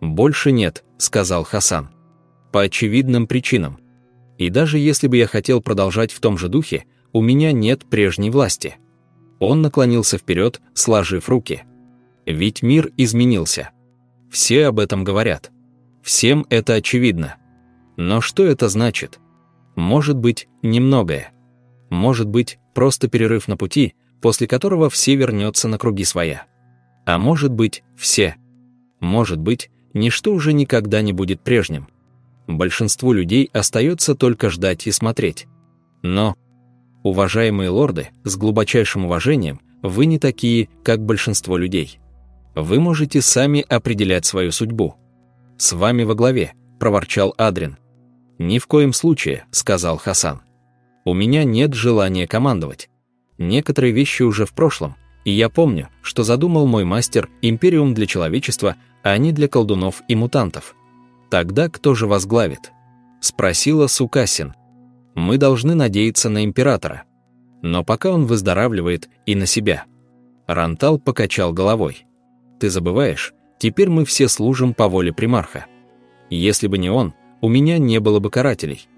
«Больше нет», — сказал Хасан. «По очевидным причинам. И даже если бы я хотел продолжать в том же духе, у меня нет прежней власти». Он наклонился вперед, сложив руки. «Ведь мир изменился. Все об этом говорят. Всем это очевидно. Но что это значит? Может быть, немногое. Может быть, просто перерыв на пути, после которого все вернется на круги своя. А может быть, все. Может быть, ничто уже никогда не будет прежним. Большинству людей остается только ждать и смотреть. Но, уважаемые лорды, с глубочайшим уважением, вы не такие, как большинство людей. Вы можете сами определять свою судьбу. С вами во главе, проворчал Адрин. Ни в коем случае, сказал Хасан. У меня нет желания командовать. Некоторые вещи уже в прошлом, и я помню, что задумал мой мастер империум для человечества, а не для колдунов и мутантов. Тогда кто же возглавит? Спросила Сукасин. Мы должны надеяться на императора. Но пока он выздоравливает и на себя. Рантал покачал головой. Ты забываешь, теперь мы все служим по воле примарха. Если бы не он, у меня не было бы карателей.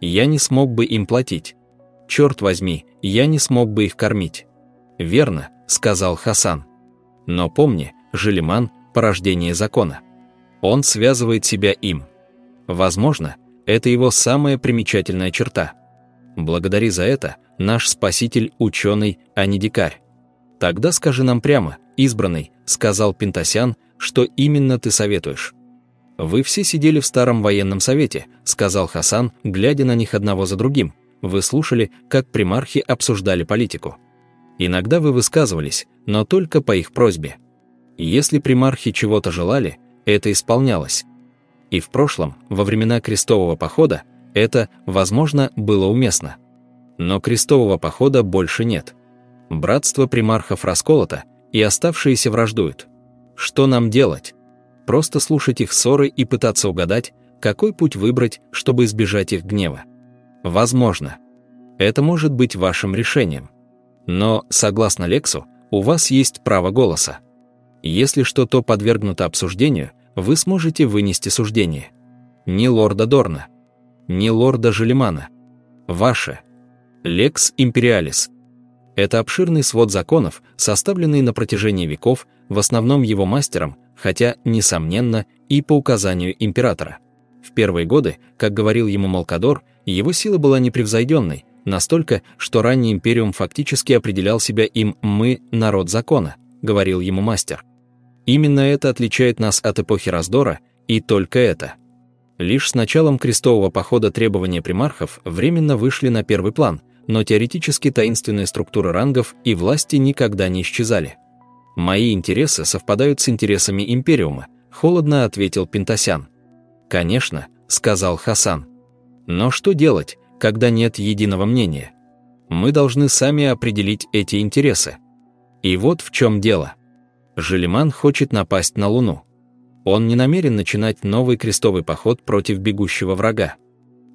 Я не смог бы им платить. Черт возьми, я не смог бы их кормить. Верно, сказал Хасан. Но помни, Желиман – порождение закона. Он связывает себя им. Возможно, это его самая примечательная черта. Благодари за это, наш спаситель – ученый, а не дикарь. Тогда скажи нам прямо, избранный, сказал Пентасян, что именно ты советуешь. Вы все сидели в старом военном совете, сказал Хасан, глядя на них одного за другим. Вы слушали, как примархи обсуждали политику. Иногда вы высказывались, но только по их просьбе. Если примархи чего-то желали, это исполнялось. И в прошлом, во времена крестового похода, это, возможно, было уместно. Но крестового похода больше нет. Братство примархов расколото, и оставшиеся враждуют. Что нам делать? Просто слушать их ссоры и пытаться угадать, какой путь выбрать, чтобы избежать их гнева. Возможно. Это может быть вашим решением. Но, согласно Лексу, у вас есть право голоса. Если что-то подвергнуто обсуждению, вы сможете вынести суждение. Не лорда Дорна, не лорда Желемана. Ваше. Лекс Империалис. Это обширный свод законов, составленный на протяжении веков, в основном его мастером, хотя, несомненно, и по указанию императора. В первые годы, как говорил ему Малкадор, его сила была непревзойденной, настолько, что ранний империум фактически определял себя им «мы – народ закона», говорил ему мастер. Именно это отличает нас от эпохи раздора, и только это. Лишь с началом крестового похода требования примархов временно вышли на первый план, но теоретически таинственные структуры рангов и власти никогда не исчезали. «Мои интересы совпадают с интересами Империума», — холодно ответил Пентасян. «Конечно», — сказал Хасан. «Но что делать, когда нет единого мнения? Мы должны сами определить эти интересы. И вот в чем дело. Желеман хочет напасть на Луну. Он не намерен начинать новый крестовый поход против бегущего врага.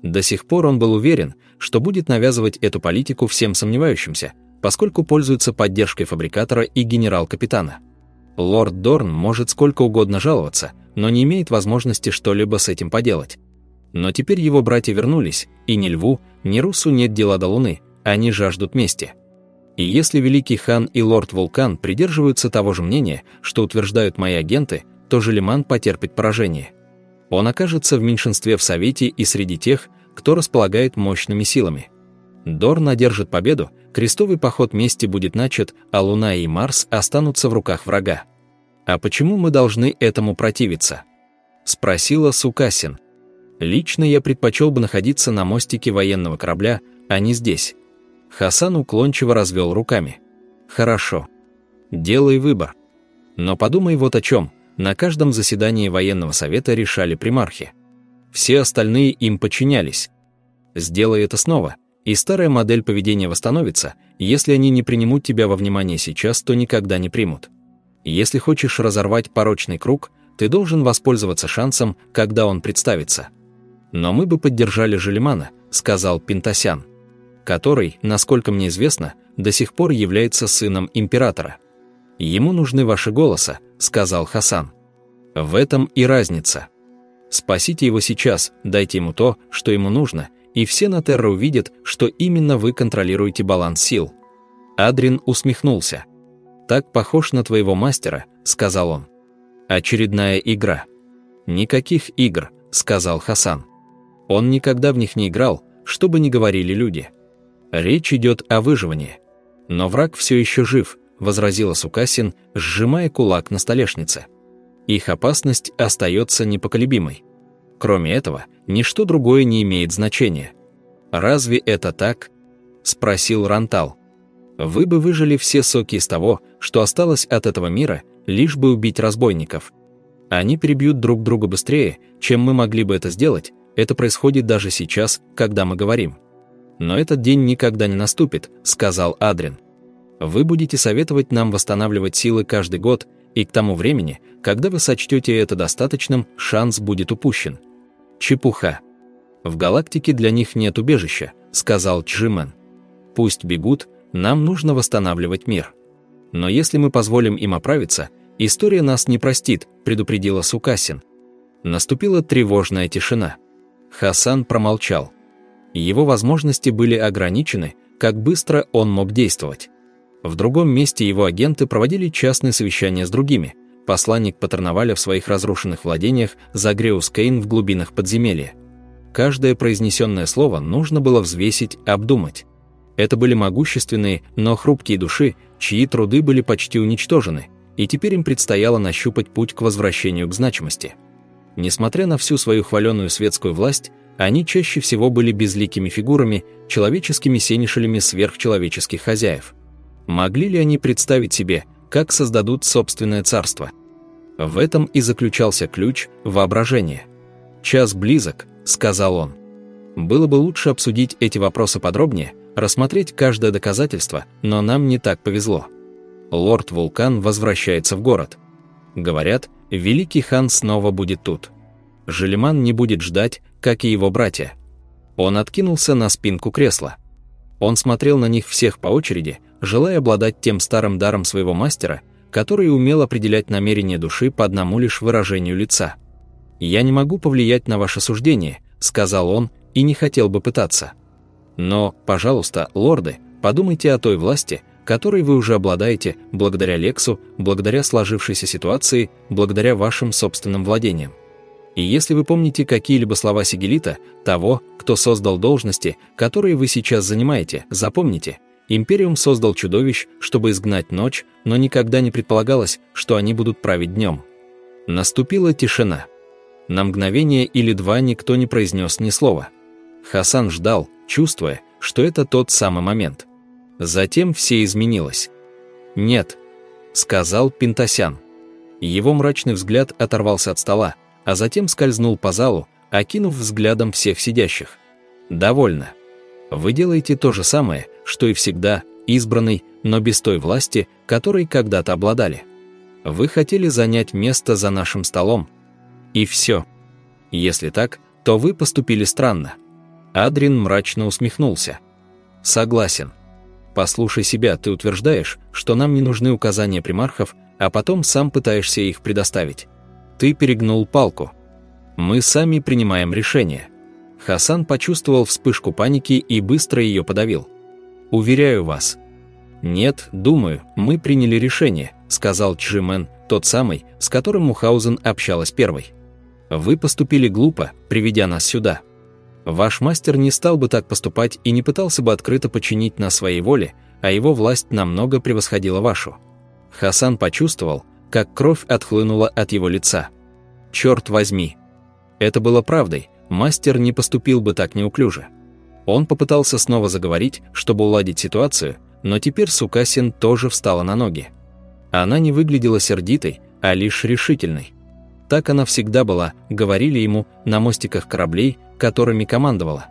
До сих пор он был уверен, что будет навязывать эту политику всем сомневающимся, поскольку пользуется поддержкой фабрикатора и генерал-капитана. Лорд Дорн может сколько угодно жаловаться, но не имеет возможности что-либо с этим поделать. Но теперь его братья вернулись, и ни Льву, ни Русу нет дела до Луны, они жаждут мести. И если Великий Хан и Лорд Вулкан придерживаются того же мнения, что утверждают мои агенты, то Желеман потерпит поражение. Он окажется в меньшинстве в Совете и среди тех, кто располагает мощными силами. Дорн одержит победу, крестовый поход мести будет начат, а Луна и Марс останутся в руках врага. «А почему мы должны этому противиться?» – спросила Сукасин. «Лично я предпочел бы находиться на мостике военного корабля, а не здесь». Хасан уклончиво развел руками. «Хорошо. Делай выбор. Но подумай вот о чем. На каждом заседании военного совета решали примархи. Все остальные им подчинялись. Сделай это снова, и старая модель поведения восстановится, если они не принимут тебя во внимание сейчас, то никогда не примут. Если хочешь разорвать порочный круг, ты должен воспользоваться шансом, когда он представится. Но мы бы поддержали Желемана, сказал Пентасян, который, насколько мне известно, до сих пор является сыном императора. Ему нужны ваши голоса, сказал Хасан. В этом и разница. Спасите его сейчас, дайте ему то, что ему нужно, и все на Терра увидят, что именно вы контролируете баланс сил. Адрин усмехнулся. «Так похож на твоего мастера», — сказал он. «Очередная игра». «Никаких игр», — сказал Хасан. Он никогда в них не играл, что бы ни говорили люди. Речь идет о выживании. Но враг все еще жив, возразила Сукасин, сжимая кулак на столешнице. Их опасность остается непоколебимой. Кроме этого, ничто другое не имеет значения. «Разве это так?» – спросил Рантал. «Вы бы выжили все соки из того, что осталось от этого мира, лишь бы убить разбойников. Они перебьют друг друга быстрее, чем мы могли бы это сделать, это происходит даже сейчас, когда мы говорим. Но этот день никогда не наступит, сказал Адрин. Вы будете советовать нам восстанавливать силы каждый год, и к тому времени, когда вы сочтете это достаточным, шанс будет упущен. Чепуха. В галактике для них нет убежища, сказал Джимен. Пусть бегут, нам нужно восстанавливать мир. Но если мы позволим им оправиться, история нас не простит, предупредила Сукасин. Наступила тревожная тишина. Хасан промолчал. Его возможности были ограничены, как быстро он мог действовать. В другом месте его агенты проводили частные совещания с другими. Посланник Патерноваля в своих разрушенных владениях Загреус Кейн в глубинах подземелья. Каждое произнесенное слово нужно было взвесить, обдумать. Это были могущественные, но хрупкие души, чьи труды были почти уничтожены, и теперь им предстояло нащупать путь к возвращению к значимости. Несмотря на всю свою хваленную светскую власть, они чаще всего были безликими фигурами, человеческими сенешелями сверхчеловеческих хозяев. Могли ли они представить себе, как создадут собственное царство? В этом и заключался ключ воображения. «Час близок», — сказал он. «Было бы лучше обсудить эти вопросы подробнее, рассмотреть каждое доказательство, но нам не так повезло. Лорд Вулкан возвращается в город. Говорят, великий хан снова будет тут. Желеман не будет ждать, как и его братья. Он откинулся на спинку кресла. Он смотрел на них всех по очереди, желая обладать тем старым даром своего мастера, который умел определять намерения души по одному лишь выражению лица. «Я не могу повлиять на ваше суждение», — сказал он, и не хотел бы пытаться. «Но, пожалуйста, лорды, подумайте о той власти, которой вы уже обладаете благодаря Лексу, благодаря сложившейся ситуации, благодаря вашим собственным владениям. И если вы помните какие-либо слова Сигелита, того, кто создал должности, которые вы сейчас занимаете, запомните, Империум создал чудовищ, чтобы изгнать ночь, но никогда не предполагалось, что они будут править днем. Наступила тишина. На мгновение или два никто не произнес ни слова. Хасан ждал, чувствуя, что это тот самый момент. Затем все изменилось. «Нет», — сказал Пентасян. Его мрачный взгляд оторвался от стола, а затем скользнул по залу, окинув взглядом всех сидящих. «Довольно. Вы делаете то же самое, что и всегда, избранный, но без той власти, которой когда-то обладали. Вы хотели занять место за нашим столом. И все. Если так, то вы поступили странно». Адрин мрачно усмехнулся. «Согласен. Послушай себя, ты утверждаешь, что нам не нужны указания примархов, а потом сам пытаешься их предоставить. Ты перегнул палку. Мы сами принимаем решение. Хасан почувствовал вспышку паники и быстро ее подавил. Уверяю вас. Нет, думаю, мы приняли решение, сказал Чжимен, тот самый, с которым Мухаузен общалась первой. Вы поступили глупо, приведя нас сюда. Ваш мастер не стал бы так поступать и не пытался бы открыто подчинить на своей воле, а его власть намного превосходила вашу. Хасан почувствовал, как кровь отхлынула от его лица. Черт возьми! Это было правдой, мастер не поступил бы так неуклюже. Он попытался снова заговорить, чтобы уладить ситуацию, но теперь Сукасин тоже встала на ноги. Она не выглядела сердитой, а лишь решительной. Так она всегда была, говорили ему на мостиках кораблей, которыми командовала.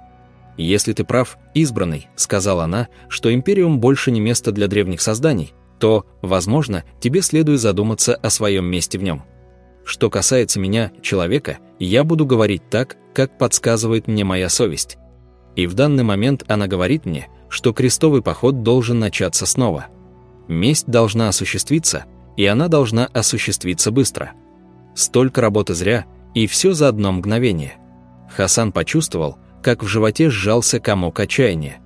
«Если ты прав, избранный», — сказала она, «что Империум больше не место для древних созданий, то, возможно, тебе следует задуматься о своем месте в нем. Что касается меня, человека, я буду говорить так, как подсказывает мне моя совесть. И в данный момент она говорит мне, что крестовый поход должен начаться снова. Месть должна осуществиться, и она должна осуществиться быстро. столько работы зря, и все за одно мгновение. Хасан почувствовал, как в животе сжался комок отчаяния.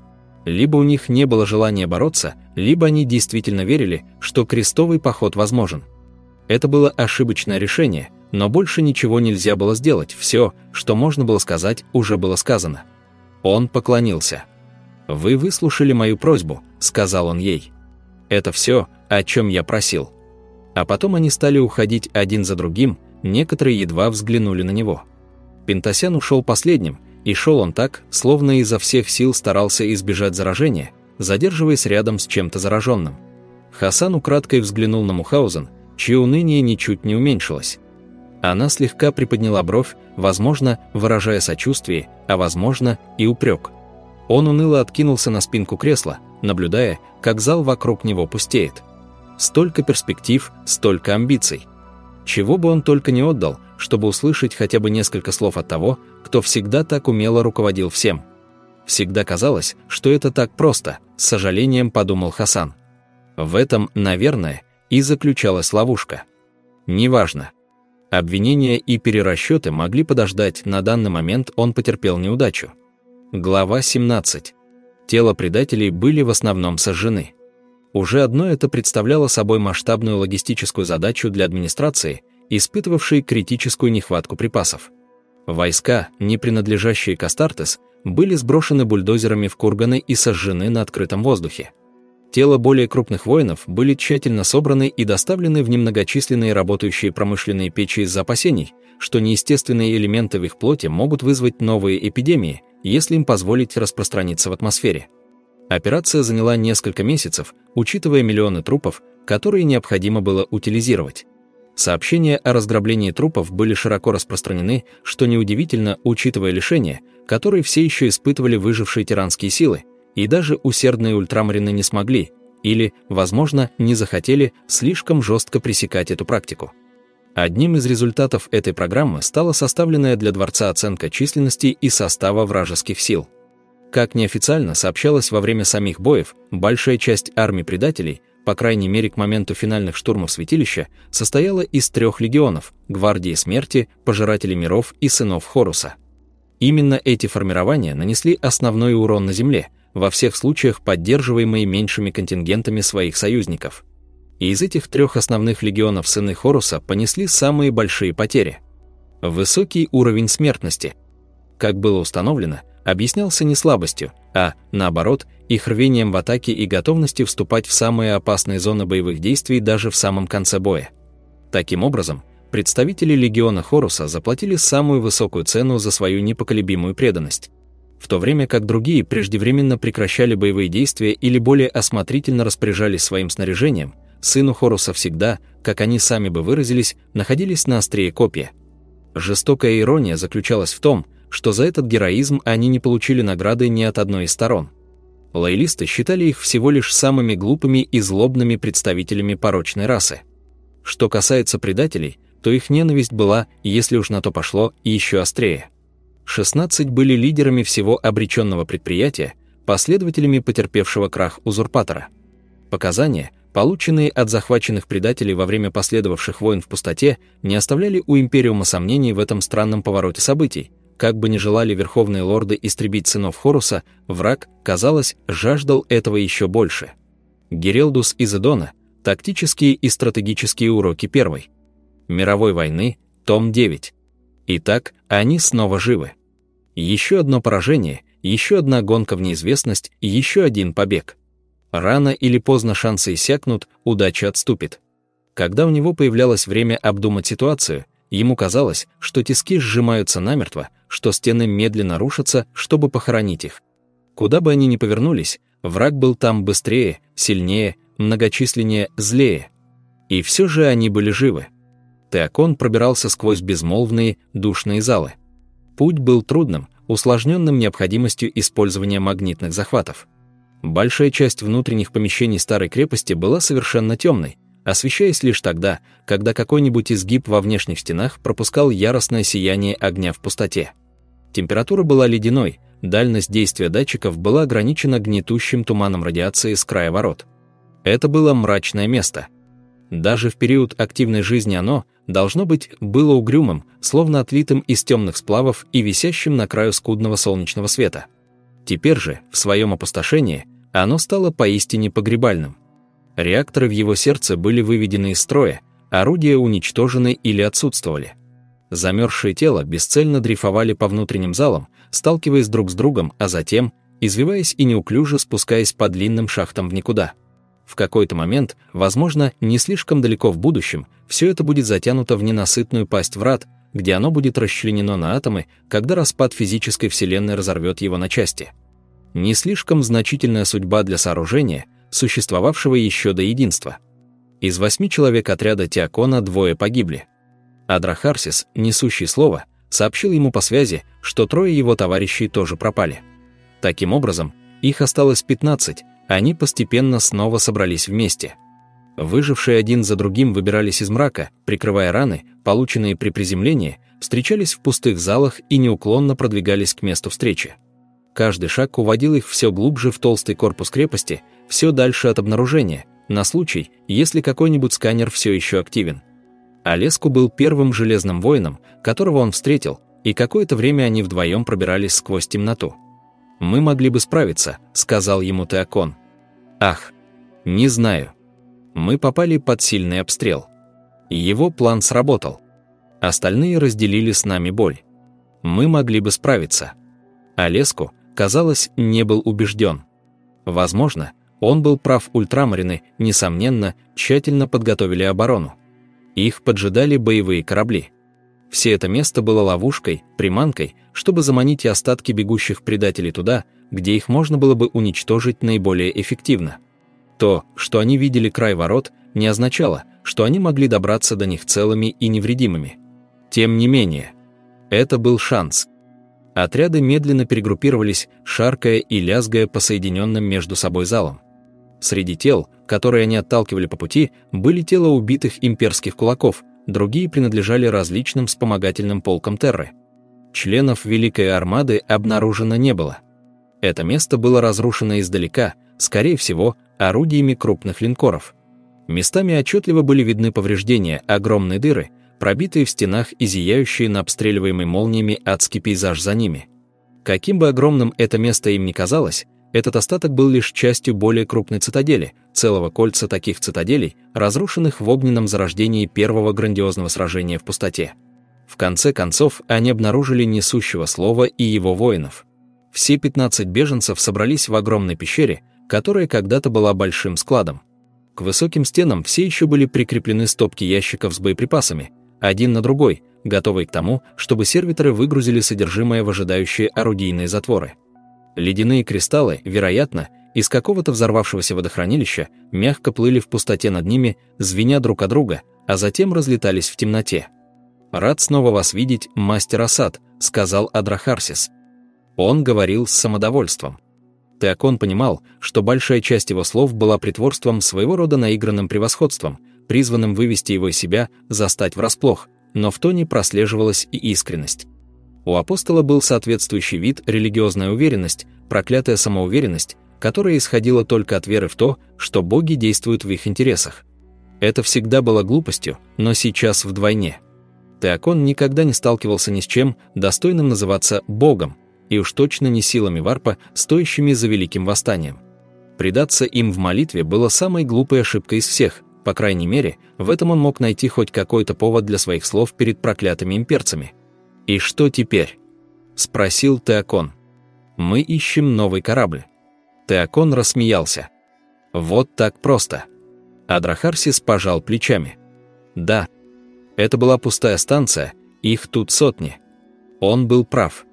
Либо у них не было желания бороться, либо они действительно верили, что крестовый поход возможен. Это было ошибочное решение, но больше ничего нельзя было сделать, все, что можно было сказать, уже было сказано. Он поклонился. «Вы выслушали мою просьбу», — сказал он ей. «Это все, о чем я просил». А потом они стали уходить один за другим, некоторые едва взглянули на него. Пентасян ушел последним, и шел он так, словно изо всех сил старался избежать заражения, задерживаясь рядом с чем-то зараженным. Хасан украдкой взглянул на Мухаузен, чье уныние ничуть не уменьшилось. Она слегка приподняла бровь, возможно, выражая сочувствие, а возможно и упрек. Он уныло откинулся на спинку кресла, наблюдая, как зал вокруг него пустеет. Столько перспектив, столько амбиций. Чего бы он только не отдал, чтобы услышать хотя бы несколько слов от того, кто всегда так умело руководил всем. Всегда казалось, что это так просто, с сожалением подумал Хасан. В этом, наверное, и заключалась ловушка. Неважно. Обвинения и перерасчеты могли подождать, на данный момент он потерпел неудачу. Глава 17. Тело предателей были в основном сожжены. Уже одно это представляло собой масштабную логистическую задачу для администрации, испытывавшей критическую нехватку припасов. Войска, не принадлежащие к Астартес, были сброшены бульдозерами в курганы и сожжены на открытом воздухе. Тела более крупных воинов были тщательно собраны и доставлены в немногочисленные работающие промышленные печи из-за опасений, что неестественные элементы в их плоти могут вызвать новые эпидемии, если им позволить распространиться в атмосфере. Операция заняла несколько месяцев, учитывая миллионы трупов, которые необходимо было утилизировать. Сообщения о разграблении трупов были широко распространены, что неудивительно, учитывая лишения, которые все еще испытывали выжившие тиранские силы, и даже усердные ультрамарины не смогли, или, возможно, не захотели слишком жестко пресекать эту практику. Одним из результатов этой программы стала составленная для дворца оценка численности и состава вражеских сил – как неофициально сообщалось во время самих боев, большая часть армий предателей, по крайней мере к моменту финальных штурмов святилища, состояла из трех легионов – Гвардии Смерти, Пожиратели Миров и Сынов Хоруса. Именно эти формирования нанесли основной урон на земле, во всех случаях поддерживаемые меньшими контингентами своих союзников. И из этих трех основных легионов Сыны Хоруса понесли самые большие потери. Высокий уровень смертности. Как было установлено – объяснялся не слабостью, а, наоборот, их рвением в атаке и готовностью вступать в самые опасные зоны боевых действий даже в самом конце боя. Таким образом, представители легиона Хоруса заплатили самую высокую цену за свою непоколебимую преданность. В то время как другие преждевременно прекращали боевые действия или более осмотрительно распоряжались своим снаряжением, сыну Хоруса всегда, как они сами бы выразились, находились на острие копья. Жестокая ирония заключалась в том, что за этот героизм они не получили награды ни от одной из сторон. Лоялисты считали их всего лишь самыми глупыми и злобными представителями порочной расы. Что касается предателей, то их ненависть была, если уж на то пошло, еще острее. 16 были лидерами всего обреченного предприятия, последователями потерпевшего крах узурпатора. Показания, полученные от захваченных предателей во время последовавших войн в пустоте, не оставляли у Империума сомнений в этом странном повороте событий, как бы ни желали верховные лорды истребить сынов Хоруса, враг, казалось, жаждал этого еще больше. Герелдус из Эдона. Тактические и стратегические уроки первой. Мировой войны. Том 9. Итак, они снова живы. Еще одно поражение, еще одна гонка в неизвестность, еще один побег. Рано или поздно шансы иссякнут, удача отступит. Когда у него появлялось время обдумать ситуацию, ему казалось, что тиски сжимаются намертво, что стены медленно рушатся, чтобы похоронить их. Куда бы они ни повернулись, враг был там быстрее, сильнее, многочисленнее, злее. И все же они были живы. Теокон пробирался сквозь безмолвные, душные залы. Путь был трудным, усложненным необходимостью использования магнитных захватов. Большая часть внутренних помещений старой крепости была совершенно темной, освещаясь лишь тогда, когда какой-нибудь изгиб во внешних стенах пропускал яростное сияние огня в пустоте. Температура была ледяной, дальность действия датчиков была ограничена гнетущим туманом радиации с края ворот. Это было мрачное место. Даже в период активной жизни оно, должно быть, было угрюмым, словно отлитым из темных сплавов и висящим на краю скудного солнечного света. Теперь же, в своем опустошении, оно стало поистине погребальным. Реакторы в его сердце были выведены из строя, орудия уничтожены или отсутствовали. Замерзшие тела бесцельно дрейфовали по внутренним залам, сталкиваясь друг с другом, а затем, извиваясь и неуклюже спускаясь по длинным шахтам в никуда. В какой-то момент, возможно, не слишком далеко в будущем, все это будет затянуто в ненасытную пасть врат, где оно будет расчленено на атомы, когда распад физической вселенной разорвет его на части. Не слишком значительная судьба для сооружения, существовавшего еще до единства. Из восьми человек отряда Теокона двое погибли. Адрахарсис, несущий слово, сообщил ему по связи, что трое его товарищей тоже пропали. Таким образом, их осталось 15, они постепенно снова собрались вместе. Выжившие один за другим выбирались из мрака, прикрывая раны, полученные при приземлении, встречались в пустых залах и неуклонно продвигались к месту встречи. Каждый шаг уводил их все глубже в толстый корпус крепости, все дальше от обнаружения, на случай, если какой-нибудь сканер все еще активен. Олеску был первым железным воином, которого он встретил, и какое-то время они вдвоем пробирались сквозь темноту. «Мы могли бы справиться», — сказал ему Теокон. «Ах, не знаю. Мы попали под сильный обстрел. Его план сработал. Остальные разделили с нами боль. Мы могли бы справиться». Олеску, казалось, не был убежден. Возможно, он был прав ультрамарины, несомненно, тщательно подготовили оборону. Их поджидали боевые корабли. Все это место было ловушкой, приманкой, чтобы заманить и остатки бегущих предателей туда, где их можно было бы уничтожить наиболее эффективно. То, что они видели край ворот, не означало, что они могли добраться до них целыми и невредимыми. Тем не менее, это был шанс. Отряды медленно перегруппировались, шаркая и лязгая по соединенным между собой залам. Среди тел, которые они отталкивали по пути, были тела убитых имперских кулаков, другие принадлежали различным вспомогательным полкам Терры. Членов Великой Армады обнаружено не было. Это место было разрушено издалека, скорее всего, орудиями крупных линкоров. Местами отчетливо были видны повреждения, огромные дыры, пробитые в стенах и зияющие на обстреливаемой молниями адский пейзаж за ними. Каким бы огромным это место им ни казалось, этот остаток был лишь частью более крупной цитадели, целого кольца таких цитаделей, разрушенных в огненном зарождении первого грандиозного сражения в пустоте. В конце концов, они обнаружили несущего слова и его воинов. Все 15 беженцев собрались в огромной пещере, которая когда-то была большим складом. К высоким стенам все еще были прикреплены стопки ящиков с боеприпасами, один на другой, готовые к тому, чтобы сервиторы выгрузили содержимое в ожидающие орудийные затворы. Ледяные кристаллы, вероятно, из какого-то взорвавшегося водохранилища, мягко плыли в пустоте над ними, звеня друг о друга, а затем разлетались в темноте. «Рад снова вас видеть, мастер Асад», — сказал Адрахарсис. Он говорил с самодовольством. Теокон понимал, что большая часть его слов была притворством своего рода наигранным превосходством, призванным вывести его из себя, застать врасплох, но в тоне прослеживалась и искренность. У апостола был соответствующий вид, религиозная уверенность, проклятая самоуверенность, которая исходила только от веры в то, что боги действуют в их интересах. Это всегда было глупостью, но сейчас вдвойне. Теокон никогда не сталкивался ни с чем, достойным называться богом, и уж точно не силами варпа, стоящими за великим восстанием. Предаться им в молитве было самой глупой ошибкой из всех, по крайней мере, в этом он мог найти хоть какой-то повод для своих слов перед проклятыми имперцами – «И что теперь?» — спросил Теокон. «Мы ищем новый корабль». Теокон рассмеялся. «Вот так просто». Адрахарсис пожал плечами. «Да, это была пустая станция, их тут сотни». Он был прав.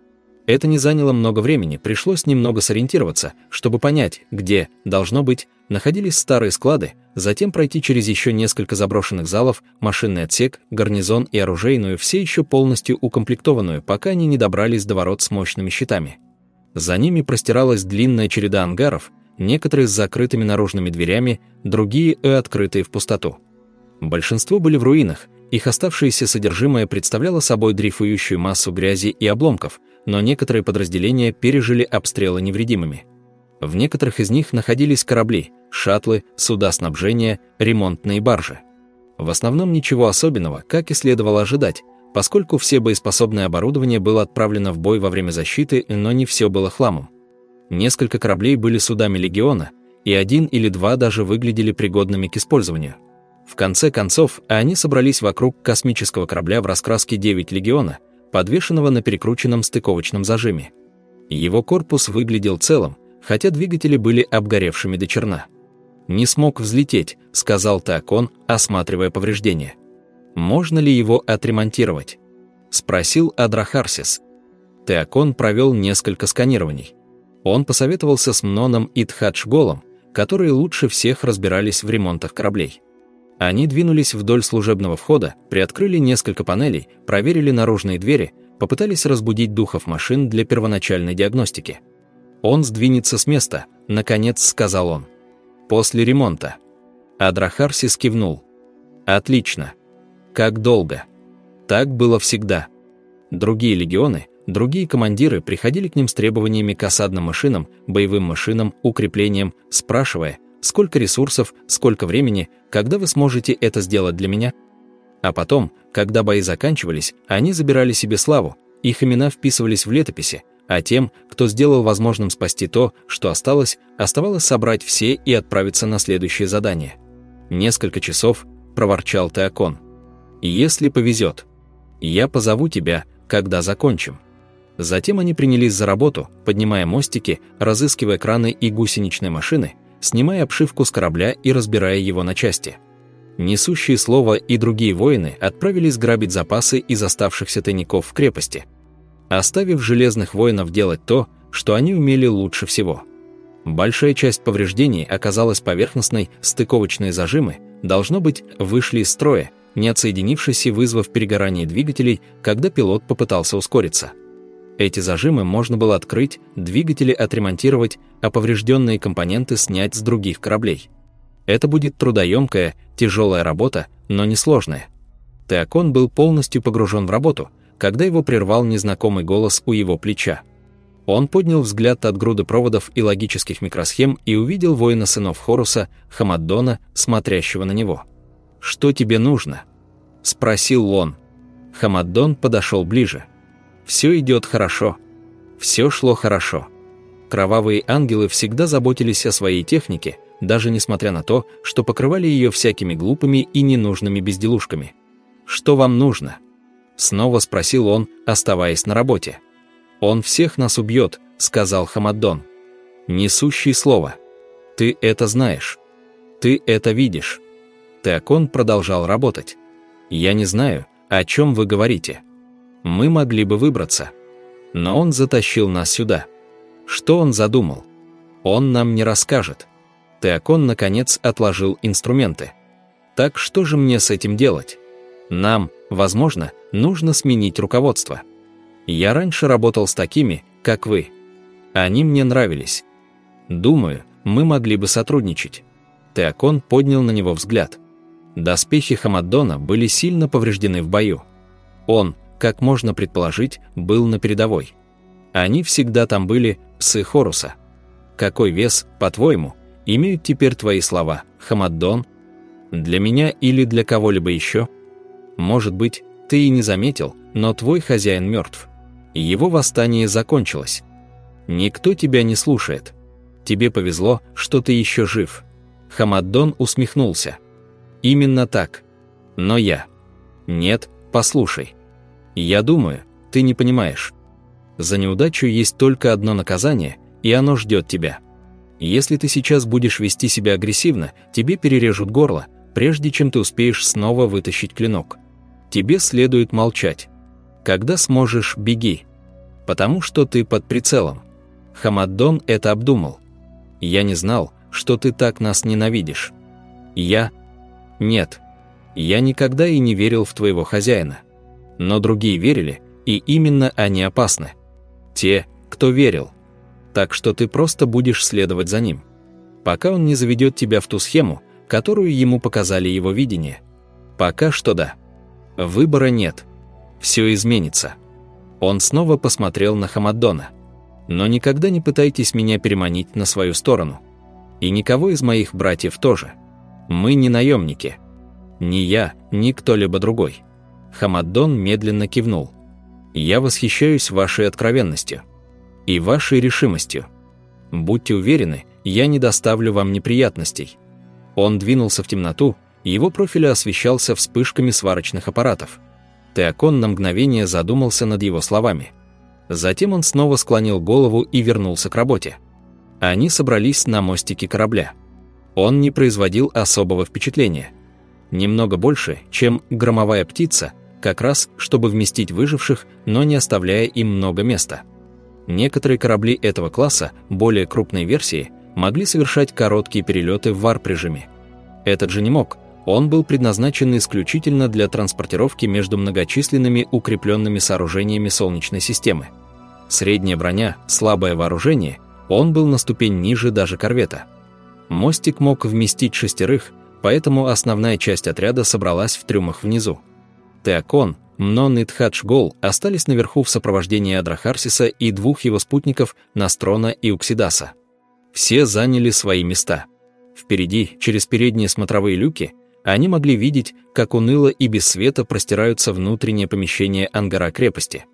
Это не заняло много времени, пришлось немного сориентироваться, чтобы понять, где, должно быть, находились старые склады, затем пройти через еще несколько заброшенных залов, машинный отсек, гарнизон и оружейную, все еще полностью укомплектованную, пока они не добрались до ворот с мощными щитами. За ними простиралась длинная череда ангаров, некоторые с закрытыми наружными дверями, другие и открытые в пустоту. Большинство были в руинах, их оставшееся содержимое представляло собой дрейфующую массу грязи и обломков, но некоторые подразделения пережили обстрелы невредимыми. В некоторых из них находились корабли, шаттлы, суда снабжения, ремонтные баржи. В основном ничего особенного, как и следовало ожидать, поскольку все боеспособное оборудование было отправлено в бой во время защиты, но не все было хламом. Несколько кораблей были судами легиона, и один или два даже выглядели пригодными к использованию. В конце концов, они собрались вокруг космического корабля в раскраске 9 легиона, подвешенного на перекрученном стыковочном зажиме. Его корпус выглядел целым, хотя двигатели были обгоревшими до черна. «Не смог взлететь», — сказал Теокон, осматривая повреждения. «Можно ли его отремонтировать?» — спросил Адрахарсис. Теокон провел несколько сканирований. Он посоветовался с Мноном и Тхаджголом, которые лучше всех разбирались в ремонтах кораблей. Они двинулись вдоль служебного входа, приоткрыли несколько панелей, проверили наружные двери, попытались разбудить духов машин для первоначальной диагностики. «Он сдвинется с места», — наконец сказал он после ремонта. Адрахарсис кивнул. Отлично. Как долго? Так было всегда. Другие легионы, другие командиры приходили к ним с требованиями к осадным машинам, боевым машинам, укреплениям, спрашивая, сколько ресурсов, сколько времени, когда вы сможете это сделать для меня? А потом, когда бои заканчивались, они забирали себе славу, их имена вписывались в летописи, а тем, кто сделал возможным спасти то, что осталось, оставалось собрать все и отправиться на следующее задание. Несколько часов проворчал Теокон. «Если повезет, я позову тебя, когда закончим». Затем они принялись за работу, поднимая мостики, разыскивая краны и гусеничные машины, снимая обшивку с корабля и разбирая его на части. Несущие слово и другие воины отправились грабить запасы из оставшихся тайников в крепости – оставив железных воинов делать то, что они умели лучше всего. Большая часть повреждений оказалась поверхностной, стыковочные зажимы, должно быть, вышли из строя, не отсоединившись и вызвав перегорание двигателей, когда пилот попытался ускориться. Эти зажимы можно было открыть, двигатели отремонтировать, а поврежденные компоненты снять с других кораблей. Это будет трудоемкая, тяжелая работа, но несложная. Теокон был полностью погружен в работу – когда его прервал незнакомый голос у его плеча. Он поднял взгляд от груды проводов и логических микросхем и увидел воина сынов Хоруса, Хамаддона, смотрящего на него. «Что тебе нужно?» – спросил он. Хамаддон подошел ближе. «Все идет хорошо. Все шло хорошо. Кровавые ангелы всегда заботились о своей технике, даже несмотря на то, что покрывали ее всякими глупыми и ненужными безделушками. Что вам нужно?» Снова спросил он, оставаясь на работе. «Он всех нас убьет», — сказал Хамаддон. «Несущий слово. Ты это знаешь. Ты это видишь». Теокон продолжал работать. «Я не знаю, о чем вы говорите. Мы могли бы выбраться. Но он затащил нас сюда. Что он задумал? Он нам не расскажет». Теокон, наконец, отложил инструменты. «Так что же мне с этим делать? Нам, возможно, нужно сменить руководство. Я раньше работал с такими, как вы. Они мне нравились. Думаю, мы могли бы сотрудничать. Теокон поднял на него взгляд. Доспехи Хамаддона были сильно повреждены в бою. Он, как можно предположить, был на передовой. Они всегда там были, псы Хоруса. Какой вес, по-твоему, имеют теперь твои слова, Хамаддон? Для меня или для кого-либо еще? Может быть, ты и не заметил, но твой хозяин мертв. Его восстание закончилось. Никто тебя не слушает. Тебе повезло, что ты еще жив. Хамаддон усмехнулся. Именно так. Но я. Нет, послушай. Я думаю, ты не понимаешь. За неудачу есть только одно наказание, и оно ждет тебя. Если ты сейчас будешь вести себя агрессивно, тебе перережут горло, прежде чем ты успеешь снова вытащить клинок тебе следует молчать. Когда сможешь, беги. Потому что ты под прицелом. Хамаддон это обдумал. Я не знал, что ты так нас ненавидишь. Я? Нет. Я никогда и не верил в твоего хозяина. Но другие верили, и именно они опасны. Те, кто верил. Так что ты просто будешь следовать за ним. Пока он не заведет тебя в ту схему, которую ему показали его видение. Пока что да. Выбора нет. Все изменится. Он снова посмотрел на Хамаддона. Но никогда не пытайтесь меня переманить на свою сторону. И никого из моих братьев тоже. Мы не наемники. Ни я, ни кто-либо другой. Хамаддон медленно кивнул. «Я восхищаюсь вашей откровенностью и вашей решимостью. Будьте уверены, я не доставлю вам неприятностей». Он двинулся в темноту, его профиль освещался вспышками сварочных аппаратов. Теокон на мгновение задумался над его словами. Затем он снова склонил голову и вернулся к работе. Они собрались на мостике корабля. Он не производил особого впечатления. Немного больше, чем громовая птица, как раз чтобы вместить выживших, но не оставляя им много места. Некоторые корабли этого класса, более крупной версии, могли совершать короткие перелеты в варп-режиме. Этот же не мог, он был предназначен исключительно для транспортировки между многочисленными укрепленными сооружениями Солнечной системы. Средняя броня, слабое вооружение, он был на ступень ниже даже корвета. Мостик мог вместить шестерых, поэтому основная часть отряда собралась в трюмах внизу. Теокон, Мнон и Тхадж-Гол остались наверху в сопровождении Адрахарсиса и двух его спутников Настрона и Уксидаса. Все заняли свои места. Впереди, через передние смотровые люки, они могли видеть, как уныло и без света простираются внутренние помещения ангара крепости.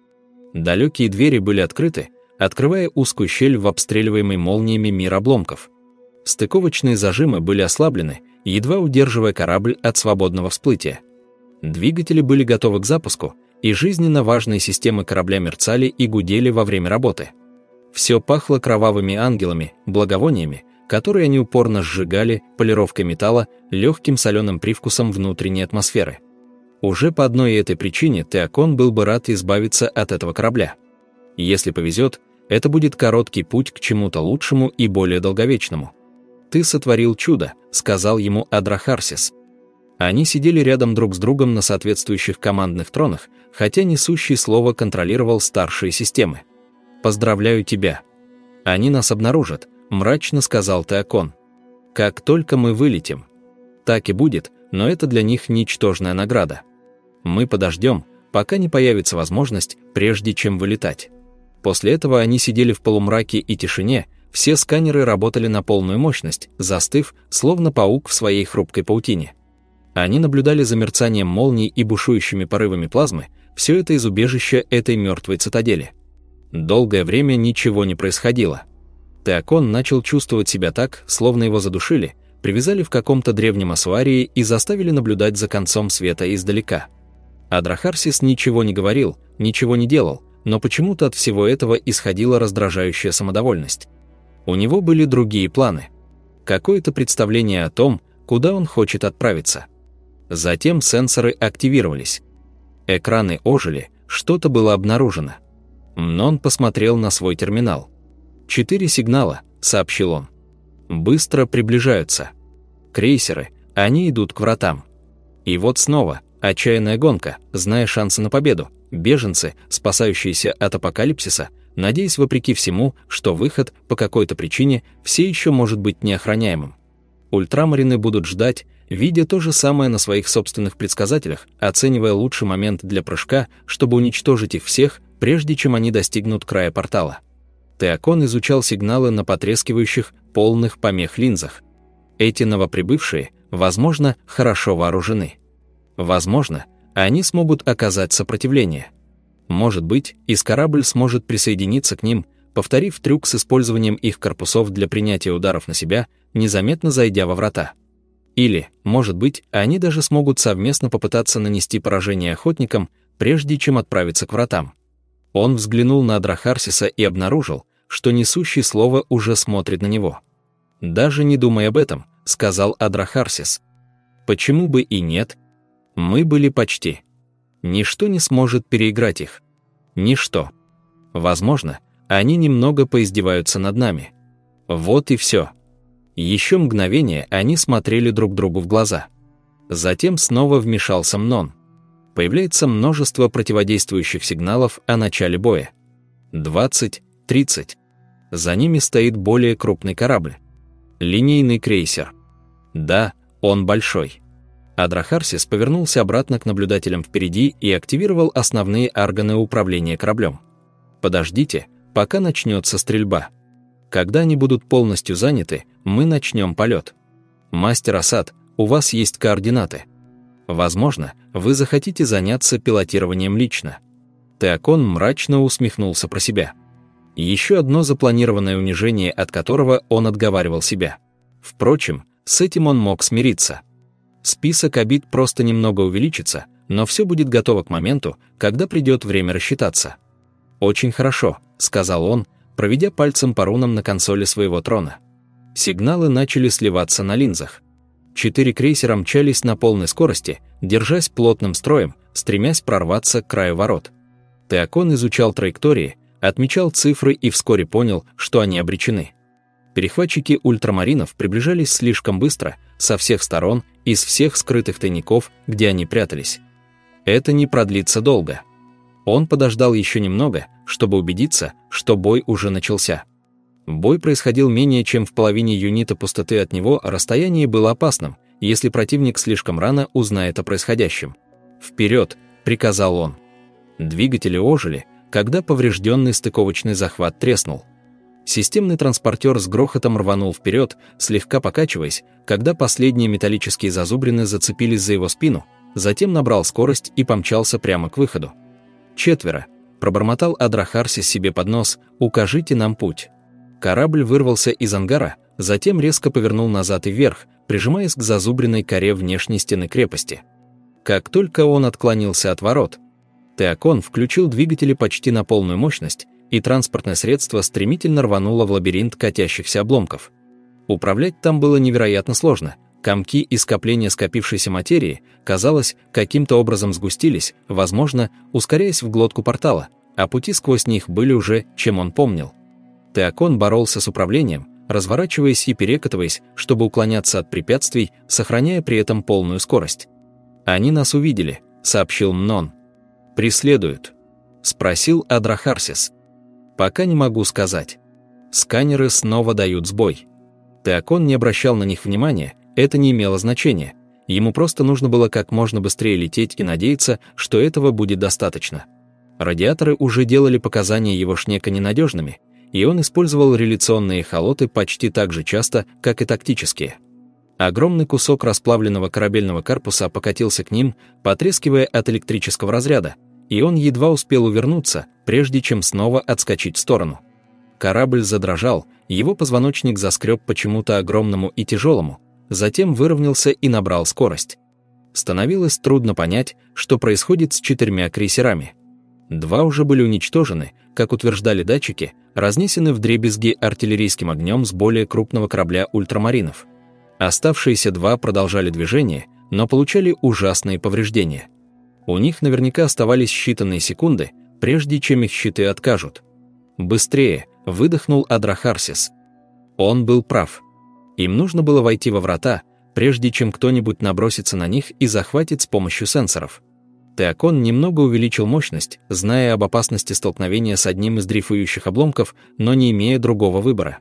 Далекие двери были открыты, открывая узкую щель в обстреливаемый молниями мир обломков. Стыковочные зажимы были ослаблены, едва удерживая корабль от свободного всплытия. Двигатели были готовы к запуску, и жизненно важные системы корабля мерцали и гудели во время работы. Все пахло кровавыми ангелами, благовониями, которые они упорно сжигали, полировкой металла, легким соленым привкусом внутренней атмосферы. Уже по одной этой причине Теокон был бы рад избавиться от этого корабля. Если повезет, это будет короткий путь к чему-то лучшему и более долговечному. «Ты сотворил чудо», — сказал ему Адрахарсис. Они сидели рядом друг с другом на соответствующих командных тронах, хотя несущий слово контролировал старшие системы. «Поздравляю тебя. Они нас обнаружат», — мрачно сказал Теокон. «Как только мы вылетим». Так и будет, но это для них ничтожная награда. Мы подождем, пока не появится возможность, прежде чем вылетать. После этого они сидели в полумраке и тишине, все сканеры работали на полную мощность, застыв, словно паук в своей хрупкой паутине. Они наблюдали за мерцанием молний и бушующими порывами плазмы, все это из убежища этой мертвой цитадели. Долгое время ничего не происходило. Теокон начал чувствовать себя так, словно его задушили, привязали в каком-то древнем асуарии и заставили наблюдать за концом света издалека. Адрахарсис ничего не говорил, ничего не делал, но почему-то от всего этого исходила раздражающая самодовольность. У него были другие планы. Какое-то представление о том, куда он хочет отправиться – Затем сенсоры активировались. Экраны ожили, что-то было обнаружено. Мнон посмотрел на свой терминал. «Четыре сигнала», — сообщил он. «Быстро приближаются. Крейсеры, они идут к вратам. И вот снова, отчаянная гонка, зная шансы на победу, беженцы, спасающиеся от апокалипсиса, надеясь вопреки всему, что выход, по какой-то причине, все еще может быть неохраняемым. Ультрамарины будут ждать, видя то же самое на своих собственных предсказателях, оценивая лучший момент для прыжка, чтобы уничтожить их всех, прежде чем они достигнут края портала. Теокон изучал сигналы на потрескивающих, полных помех линзах. Эти новоприбывшие, возможно, хорошо вооружены. Возможно, они смогут оказать сопротивление. Может быть, из корабль сможет присоединиться к ним, повторив трюк с использованием их корпусов для принятия ударов на себя, незаметно зайдя во врата. Или, может быть, они даже смогут совместно попытаться нанести поражение охотникам, прежде чем отправиться к вратам. Он взглянул на Адрахарсиса и обнаружил, что несущий слово уже смотрит на него. «Даже не думай об этом», — сказал Адрахарсис. «Почему бы и нет? Мы были почти. Ничто не сможет переиграть их. Ничто. Возможно, они немного поиздеваются над нами. Вот и все». Еще мгновение они смотрели друг другу в глаза. Затем снова вмешался Мнон. Появляется множество противодействующих сигналов о начале боя. 20, 30. За ними стоит более крупный корабль. Линейный крейсер. Да, он большой. Адрахарсис повернулся обратно к наблюдателям впереди и активировал основные органы управления кораблем. «Подождите, пока начнется стрельба», когда они будут полностью заняты, мы начнем полет. Мастер Асад, у вас есть координаты. Возможно, вы захотите заняться пилотированием лично. Теокон мрачно усмехнулся про себя. Еще одно запланированное унижение, от которого он отговаривал себя. Впрочем, с этим он мог смириться. Список обид просто немного увеличится, но все будет готово к моменту, когда придет время рассчитаться. «Очень хорошо», — сказал он, проведя пальцем по рунам на консоли своего трона. Сигналы начали сливаться на линзах. Четыре крейсера мчались на полной скорости, держась плотным строем, стремясь прорваться к краю ворот. Теокон изучал траектории, отмечал цифры и вскоре понял, что они обречены. Перехватчики ультрамаринов приближались слишком быстро, со всех сторон, из всех скрытых тайников, где они прятались. Это не продлится долго. Он подождал еще немного, чтобы убедиться, что бой уже начался. Бой происходил менее чем в половине юнита пустоты от него, а расстояние было опасным, если противник слишком рано узнает о происходящем. «Вперед!» — приказал он. Двигатели ожили, когда поврежденный стыковочный захват треснул. Системный транспортер с грохотом рванул вперед, слегка покачиваясь, когда последние металлические зазубрины зацепились за его спину, затем набрал скорость и помчался прямо к выходу. «Четверо», — пробормотал Адрахарсис себе под нос, — «укажите нам путь». Корабль вырвался из ангара, затем резко повернул назад и вверх, прижимаясь к зазубренной коре внешней стены крепости. Как только он отклонился от ворот, Теокон включил двигатели почти на полную мощность, и транспортное средство стремительно рвануло в лабиринт катящихся обломков. Управлять там было невероятно сложно. Комки и скопления скопившейся материи, казалось, каким-то образом сгустились, возможно, ускоряясь в глотку портала, а пути сквозь них были уже, чем он помнил. Теокон боролся с управлением, разворачиваясь и перекатываясь, чтобы уклоняться от препятствий, сохраняя при этом полную скорость. «Они нас увидели», — сообщил Мнон преследуют?» — спросил Адрахарсис. «Пока не могу сказать. Сканеры снова дают сбой». Теокон не обращал на них внимания, это не имело значения. Ему просто нужно было как можно быстрее лететь и надеяться, что этого будет достаточно. Радиаторы уже делали показания его шнека ненадежными, и он использовал реляционные холоты почти так же часто, как и тактические. Огромный кусок расплавленного корабельного корпуса покатился к ним, потрескивая от электрического разряда, и он едва успел увернуться, прежде чем снова отскочить в сторону. Корабль задрожал, его позвоночник заскреб почему-то огромному и тяжелому, затем выровнялся и набрал скорость. Становилось трудно понять, что происходит с четырьмя крейсерами. Два уже были уничтожены, как утверждали датчики, разнесены в дребезги артиллерийским огнем с более крупного корабля ультрамаринов. Оставшиеся два продолжали движение, но получали ужасные повреждения – у них наверняка оставались считанные секунды, прежде чем их щиты откажут. «Быстрее!» – выдохнул Адрахарсис. Он был прав. Им нужно было войти во врата, прежде чем кто-нибудь набросится на них и захватит с помощью сенсоров. Теокон немного увеличил мощность, зная об опасности столкновения с одним из дрейфующих обломков, но не имея другого выбора.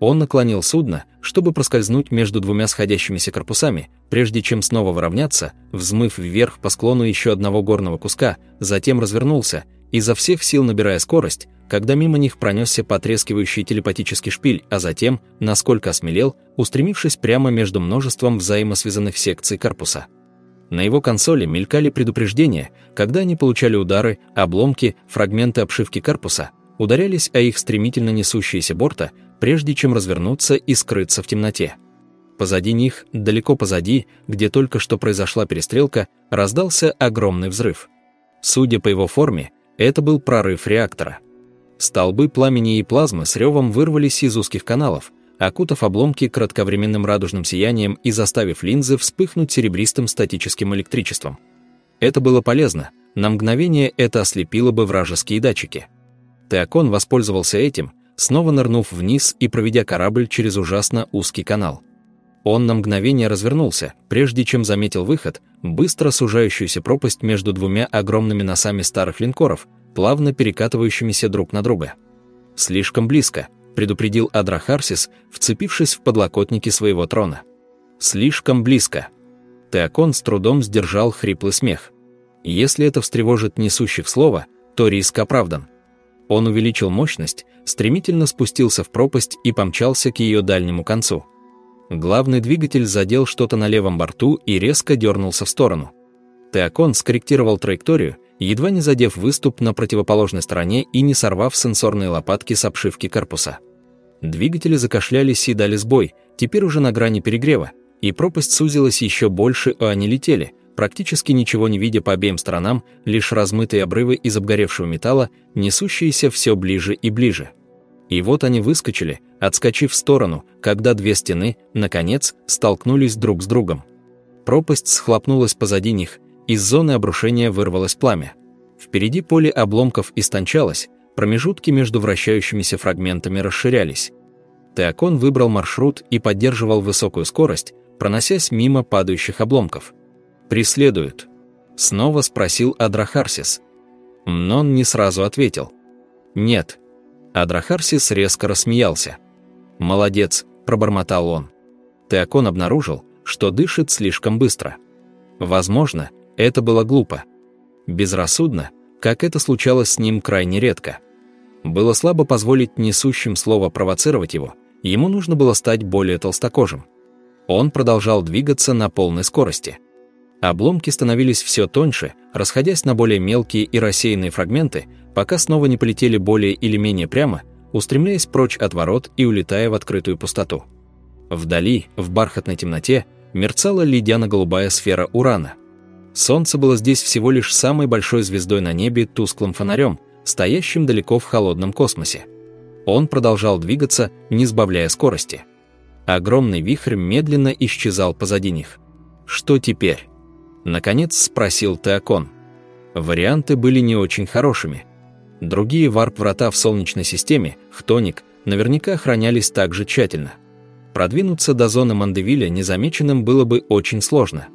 Он наклонил судно, чтобы проскользнуть между двумя сходящимися корпусами, прежде чем снова выровняться, взмыв вверх по склону еще одного горного куска, затем развернулся, изо всех сил набирая скорость, когда мимо них пронесся потрескивающий телепатический шпиль, а затем, насколько осмелел, устремившись прямо между множеством взаимосвязанных секций корпуса. На его консоли мелькали предупреждения, когда они получали удары, обломки, фрагменты обшивки корпуса, ударялись о их стремительно несущиеся борта, прежде чем развернуться и скрыться в темноте. Позади них, далеко позади, где только что произошла перестрелка, раздался огромный взрыв. Судя по его форме, это был прорыв реактора. Столбы пламени и плазмы с ревом вырвались из узких каналов, окутав обломки кратковременным радужным сиянием и заставив линзы вспыхнуть серебристым статическим электричеством. Это было полезно, на мгновение это ослепило бы вражеские датчики. Теокон воспользовался этим, снова нырнув вниз и проведя корабль через ужасно узкий канал. Он на мгновение развернулся, прежде чем заметил выход, быстро сужающуюся пропасть между двумя огромными носами старых линкоров, плавно перекатывающимися друг на друга. «Слишком близко», — предупредил Адрахарсис, вцепившись в подлокотники своего трона. «Слишком близко». Теокон с трудом сдержал хриплый смех. Если это встревожит несущих слова, то риск оправдан. Он увеличил мощность, стремительно спустился в пропасть и помчался к ее дальнему концу. Главный двигатель задел что-то на левом борту и резко дернулся в сторону. Теокон скорректировал траекторию, едва не задев выступ на противоположной стороне и не сорвав сенсорные лопатки с обшивки корпуса. Двигатели закашлялись и дали сбой, теперь уже на грани перегрева, и пропасть сузилась еще больше, а они летели, практически ничего не видя по обеим сторонам, лишь размытые обрывы из обгоревшего металла, несущиеся все ближе и ближе. И вот они выскочили, отскочив в сторону, когда две стены, наконец, столкнулись друг с другом. Пропасть схлопнулась позади них, из зоны обрушения вырвалось пламя. Впереди поле обломков истончалось, промежутки между вращающимися фрагментами расширялись. Теокон выбрал маршрут и поддерживал высокую скорость, проносясь мимо падающих обломков. «Преследуют?» — снова спросил Адрахарсис. Мнон не сразу ответил. «Нет». Адрахарсис резко рассмеялся. «Молодец», — пробормотал он. Теокон обнаружил, что дышит слишком быстро. Возможно, это было глупо. Безрассудно, как это случалось с ним крайне редко. Было слабо позволить несущим слово провоцировать его, ему нужно было стать более толстокожим. Он продолжал двигаться на полной скорости. Обломки становились все тоньше, расходясь на более мелкие и рассеянные фрагменты, пока снова не полетели более или менее прямо, устремляясь прочь от ворот и улетая в открытую пустоту. Вдали, в бархатной темноте, мерцала ледяно-голубая сфера Урана. Солнце было здесь всего лишь самой большой звездой на небе тусклым фонарем, стоящим далеко в холодном космосе. Он продолжал двигаться, не сбавляя скорости. Огромный вихрь медленно исчезал позади них. Что теперь? Наконец спросил Теокон. Варианты были не очень хорошими. Другие варп-врата в Солнечной системе, Хтоник, наверняка охранялись так же тщательно. Продвинуться до зоны Мандевиля незамеченным было бы очень сложно.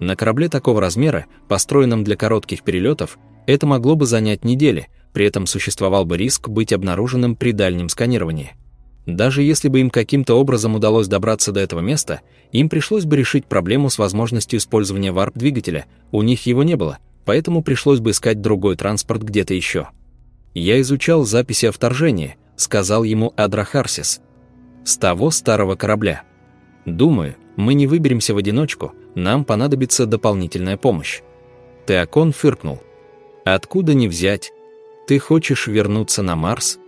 На корабле такого размера, построенном для коротких перелетов, это могло бы занять недели, при этом существовал бы риск быть обнаруженным при дальнем сканировании. Даже если бы им каким-то образом удалось добраться до этого места, им пришлось бы решить проблему с возможностью использования варп-двигателя, у них его не было, поэтому пришлось бы искать другой транспорт где-то еще. «Я изучал записи о вторжении», — сказал ему Адрахарсис. «С того старого корабля. Думаю, мы не выберемся в одиночку, нам понадобится дополнительная помощь». Теокон фыркнул. «Откуда не взять? Ты хочешь вернуться на Марс?»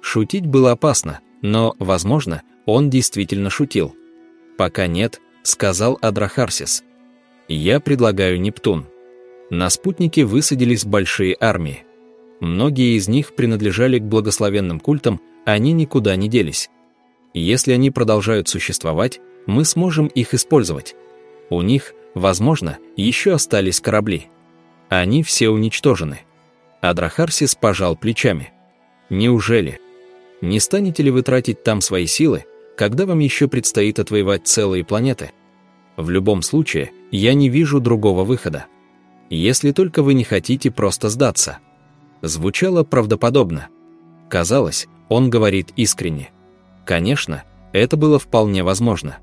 Шутить было опасно, но, возможно, он действительно шутил. «Пока нет», — сказал Адрахарсис. «Я предлагаю Нептун». На спутнике высадились большие армии. Многие из них принадлежали к благословенным культам, они никуда не делись. Если они продолжают существовать, мы сможем их использовать. У них, возможно, еще остались корабли. Они все уничтожены. Адрахарсис пожал плечами. Неужели? Не станете ли вы тратить там свои силы, когда вам еще предстоит отвоевать целые планеты? В любом случае, я не вижу другого выхода. Если только вы не хотите просто сдаться. Звучало правдоподобно. Казалось, он говорит искренне. Конечно, это было вполне возможно.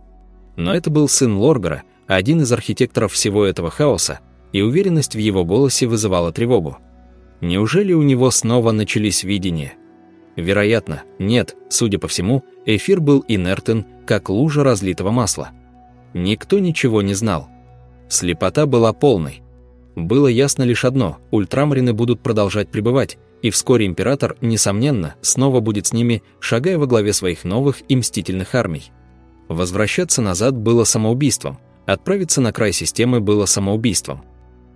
Но это был сын Лоргара, один из архитекторов всего этого хаоса, и уверенность в его голосе вызывала тревогу. Неужели у него снова начались видения? Вероятно, нет, судя по всему, эфир был инертен, как лужа разлитого масла. Никто ничего не знал. Слепота была полной. Было ясно лишь одно – ультрамарины будут продолжать пребывать, и вскоре император, несомненно, снова будет с ними, шагая во главе своих новых и мстительных армий. Возвращаться назад было самоубийством, отправиться на край системы было самоубийством.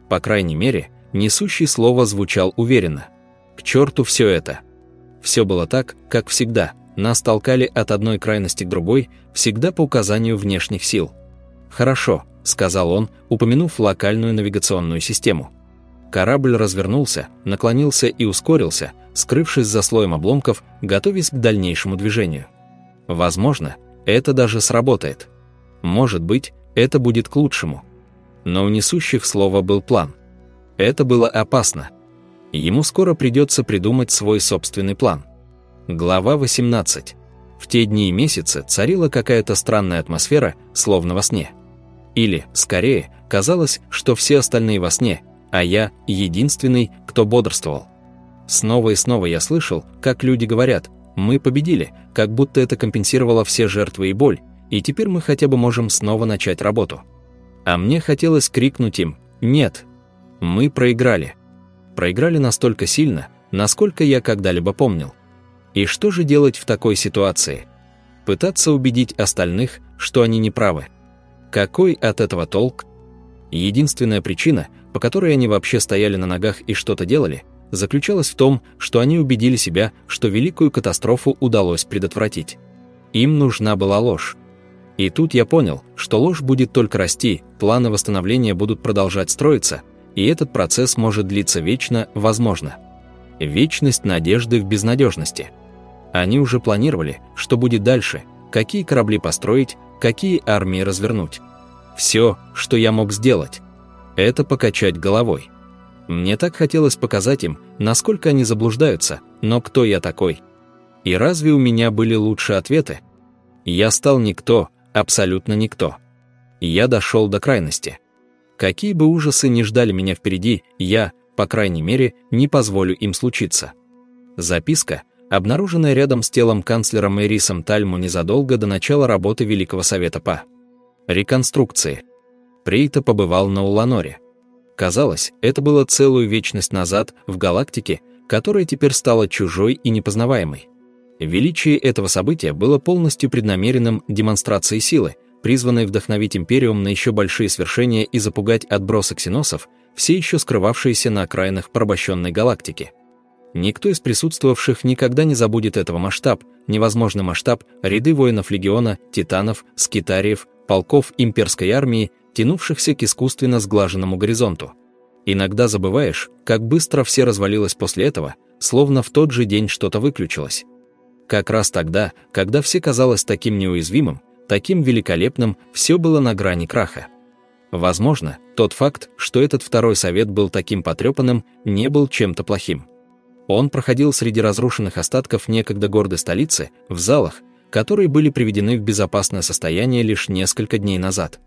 По крайней мере, несущий слово звучал уверенно. К черту все это! Все было так, как всегда. Нас толкали от одной крайности к другой, всегда по указанию внешних сил. «Хорошо», — сказал он, упомянув локальную навигационную систему. Корабль развернулся, наклонился и ускорился, скрывшись за слоем обломков, готовясь к дальнейшему движению. Возможно, это даже сработает. Может быть, это будет к лучшему. Но у несущих слова был план. Это было опасно. Ему скоро придется придумать свой собственный план. Глава 18. В те дни и месяцы царила какая-то странная атмосфера, словно во сне. Или, скорее, казалось, что все остальные во сне, а я – единственный, кто бодрствовал. Снова и снова я слышал, как люди говорят «мы победили», как будто это компенсировало все жертвы и боль, и теперь мы хотя бы можем снова начать работу. А мне хотелось крикнуть им «Нет! Мы проиграли!» Проиграли настолько сильно, насколько я когда-либо помнил. И что же делать в такой ситуации? Пытаться убедить остальных, что они не правы. Какой от этого толк? Единственная причина, по которой они вообще стояли на ногах и что-то делали, заключалась в том, что они убедили себя, что великую катастрофу удалось предотвратить. Им нужна была ложь. И тут я понял, что ложь будет только расти, планы восстановления будут продолжать строиться, и этот процесс может длиться вечно, возможно. Вечность надежды в безнадежности. Они уже планировали, что будет дальше, какие корабли построить, какие армии развернуть. Все, что я мог сделать, это покачать головой. Мне так хотелось показать им, насколько они заблуждаются, но кто я такой? И разве у меня были лучшие ответы? Я стал никто, абсолютно никто. Я дошел до крайности. Какие бы ужасы ни ждали меня впереди, я, по крайней мере, не позволю им случиться. Записка, обнаруженная рядом с телом канцлера Мэрисом Тальму незадолго до начала работы Великого Совета по реконструкции. Прейта побывал на Уланоре. Казалось, это было целую вечность назад, в галактике, которая теперь стала чужой и непознаваемой. Величие этого события было полностью преднамеренным демонстрацией силы, призванной вдохновить Империум на еще большие свершения и запугать отбросы ксеносов, все еще скрывавшиеся на окраинах порабощенной галактики. Никто из присутствовавших никогда не забудет этого масштаб, невозможный масштаб, ряды воинов легиона, титанов, скитариев, полков имперской армии, тянувшихся к искусственно сглаженному горизонту. Иногда забываешь, как быстро все развалилось после этого, словно в тот же день что-то выключилось. Как раз тогда, когда все казалось таким неуязвимым, таким великолепным, все было на грани краха. Возможно, тот факт, что этот второй совет был таким потрепанным, не был чем-то плохим. Он проходил среди разрушенных остатков некогда гордой столицы, в залах, которые были приведены в безопасное состояние лишь несколько дней назад.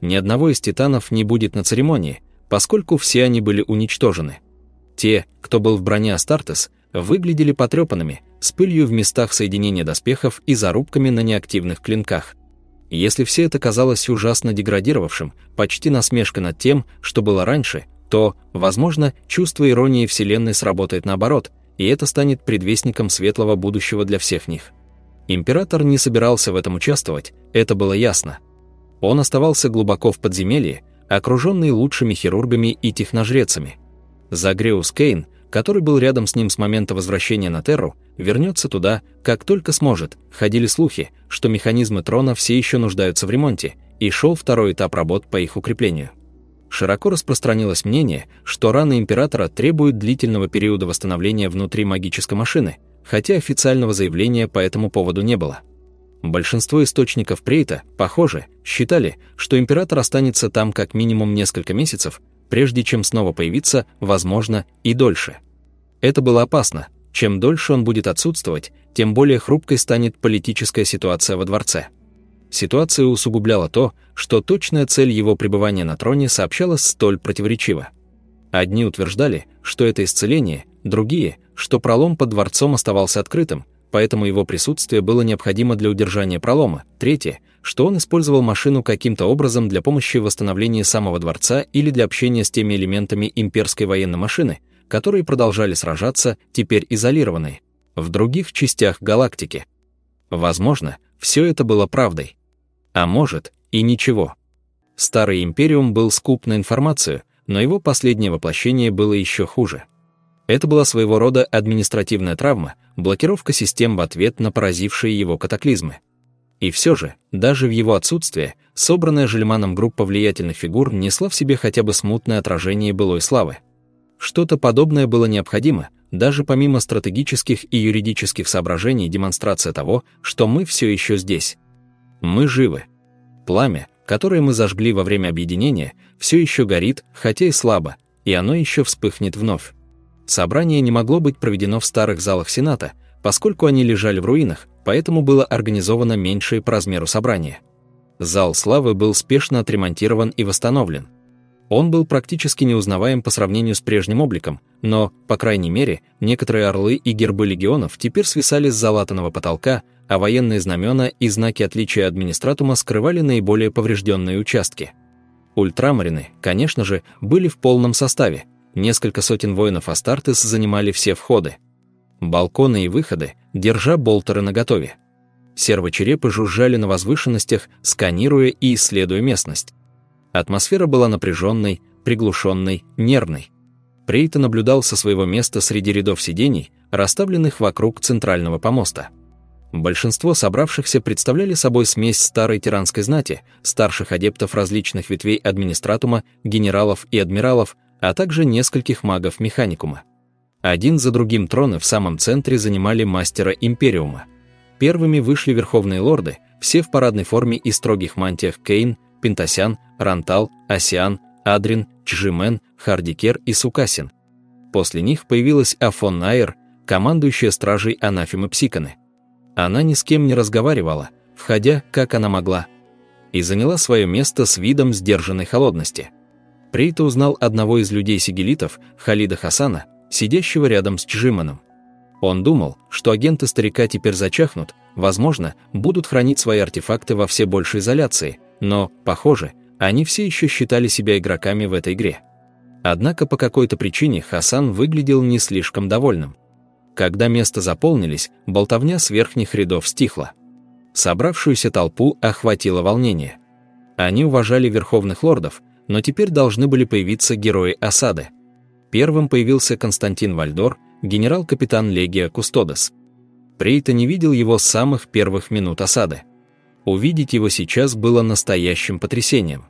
Ни одного из титанов не будет на церемонии, поскольку все они были уничтожены. Те, кто был в броне Астартес, выглядели потрепанными, с пылью в местах соединения доспехов и зарубками на неактивных клинках. Если все это казалось ужасно деградировавшим, почти насмешка над тем, что было раньше, то, возможно, чувство иронии Вселенной сработает наоборот, и это станет предвестником светлого будущего для всех них. Император не собирался в этом участвовать, это было ясно. Он оставался глубоко в подземелье, окруженный лучшими хирургами и техножрецами. Загреус Кейн – который был рядом с ним с момента возвращения на Терру, вернется туда, как только сможет. Ходили слухи, что механизмы трона все еще нуждаются в ремонте, и шел второй этап работ по их укреплению. Широко распространилось мнение, что раны Императора требуют длительного периода восстановления внутри магической машины, хотя официального заявления по этому поводу не было. Большинство источников Прейта, похоже, считали, что Император останется там как минимум несколько месяцев, прежде чем снова появиться, возможно, и дольше. Это было опасно. Чем дольше он будет отсутствовать, тем более хрупкой станет политическая ситуация во дворце. Ситуация усугубляла то, что точная цель его пребывания на троне сообщалась столь противоречиво. Одни утверждали, что это исцеление, другие, что пролом под дворцом оставался открытым, поэтому его присутствие было необходимо для удержания пролома, третье, что он использовал машину каким-то образом для помощи в восстановлении самого дворца или для общения с теми элементами имперской военной машины, которые продолжали сражаться, теперь изолированные, в других частях галактики. Возможно, все это было правдой. А может, и ничего. Старый Империум был скуп на информацию, но его последнее воплощение было еще хуже. Это была своего рода административная травма, блокировка систем в ответ на поразившие его катаклизмы. И все же, даже в его отсутствие, собранная Жельманом группа влиятельных фигур несла в себе хотя бы смутное отражение былой славы. Что-то подобное было необходимо, даже помимо стратегических и юридических соображений демонстрация того, что мы все еще здесь. Мы живы. Пламя, которое мы зажгли во время объединения, все еще горит, хотя и слабо, и оно еще вспыхнет вновь. Собрание не могло быть проведено в старых залах Сената, поскольку они лежали в руинах, поэтому было организовано меньшее по размеру собрание. Зал славы был спешно отремонтирован и восстановлен. Он был практически неузнаваем по сравнению с прежним обликом, но, по крайней мере, некоторые орлы и гербы легионов теперь свисали с залатанного потолка, а военные знамена и знаки отличия администратума скрывали наиболее поврежденные участки. Ультрамарины, конечно же, были в полном составе. Несколько сотен воинов Астартес занимали все входы. Балконы и выходы, держа болтеры наготове. Сервочерепы жужжали на возвышенностях, сканируя и исследуя местность. Атмосфера была напряженной, приглушенной, нервной. Прейта наблюдал со своего места среди рядов сидений, расставленных вокруг центрального помоста. Большинство собравшихся представляли собой смесь старой тиранской знати, старших адептов различных ветвей администратума, генералов и адмиралов, а также нескольких магов механикума. Один за другим троны в самом центре занимали мастера Империума. Первыми вышли верховные лорды, все в парадной форме и строгих мантиях Кейн, Пентасян, Рантал, Асиан, Адрин, Чжимен, Хардикер и Сукасин. После них появилась Афон Найер, командующая стражей Анафимы Псиканы. Она ни с кем не разговаривала, входя, как она могла, и заняла свое место с видом сдержанной холодности. Прейта узнал одного из людей-сигелитов, Халида Хасана, сидящего рядом с Чжиманом. Он думал, что агенты старика теперь зачахнут, возможно, будут хранить свои артефакты во все большей изоляции, но, похоже, они все еще считали себя игроками в этой игре. Однако по какой-то причине Хасан выглядел не слишком довольным. Когда места заполнились, болтовня с верхних рядов стихла. Собравшуюся толпу охватило волнение. Они уважали верховных лордов, но теперь должны были появиться герои осады. Первым появился Константин Вальдор, генерал-капитан Легия Кустодес. Прейта не видел его с самых первых минут осады. Увидеть его сейчас было настоящим потрясением.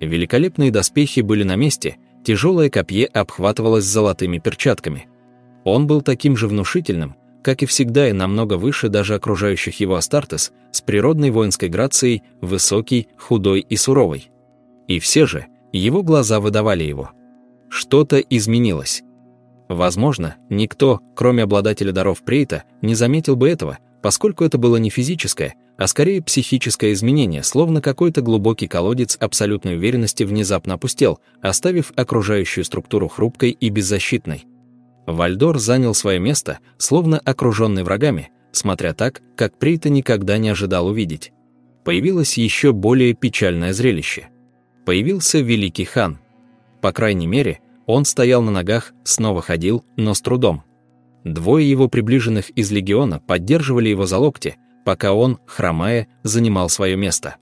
Великолепные доспехи были на месте, тяжелое копье обхватывалось золотыми перчатками – он был таким же внушительным, как и всегда и намного выше даже окружающих его Астартес, с природной воинской грацией, высокий, худой и суровый. И все же, его глаза выдавали его. Что-то изменилось. Возможно, никто, кроме обладателя даров Прейта, не заметил бы этого, поскольку это было не физическое, а скорее психическое изменение, словно какой-то глубокий колодец абсолютной уверенности внезапно опустел, оставив окружающую структуру хрупкой и беззащитной. Вальдор занял свое место, словно окруженный врагами, смотря так, как Прейта никогда не ожидал увидеть. Появилось еще более печальное зрелище. Появился великий хан. По крайней мере, он стоял на ногах, снова ходил, но с трудом. Двое его приближенных из легиона поддерживали его за локти, пока он, хромая, занимал свое место.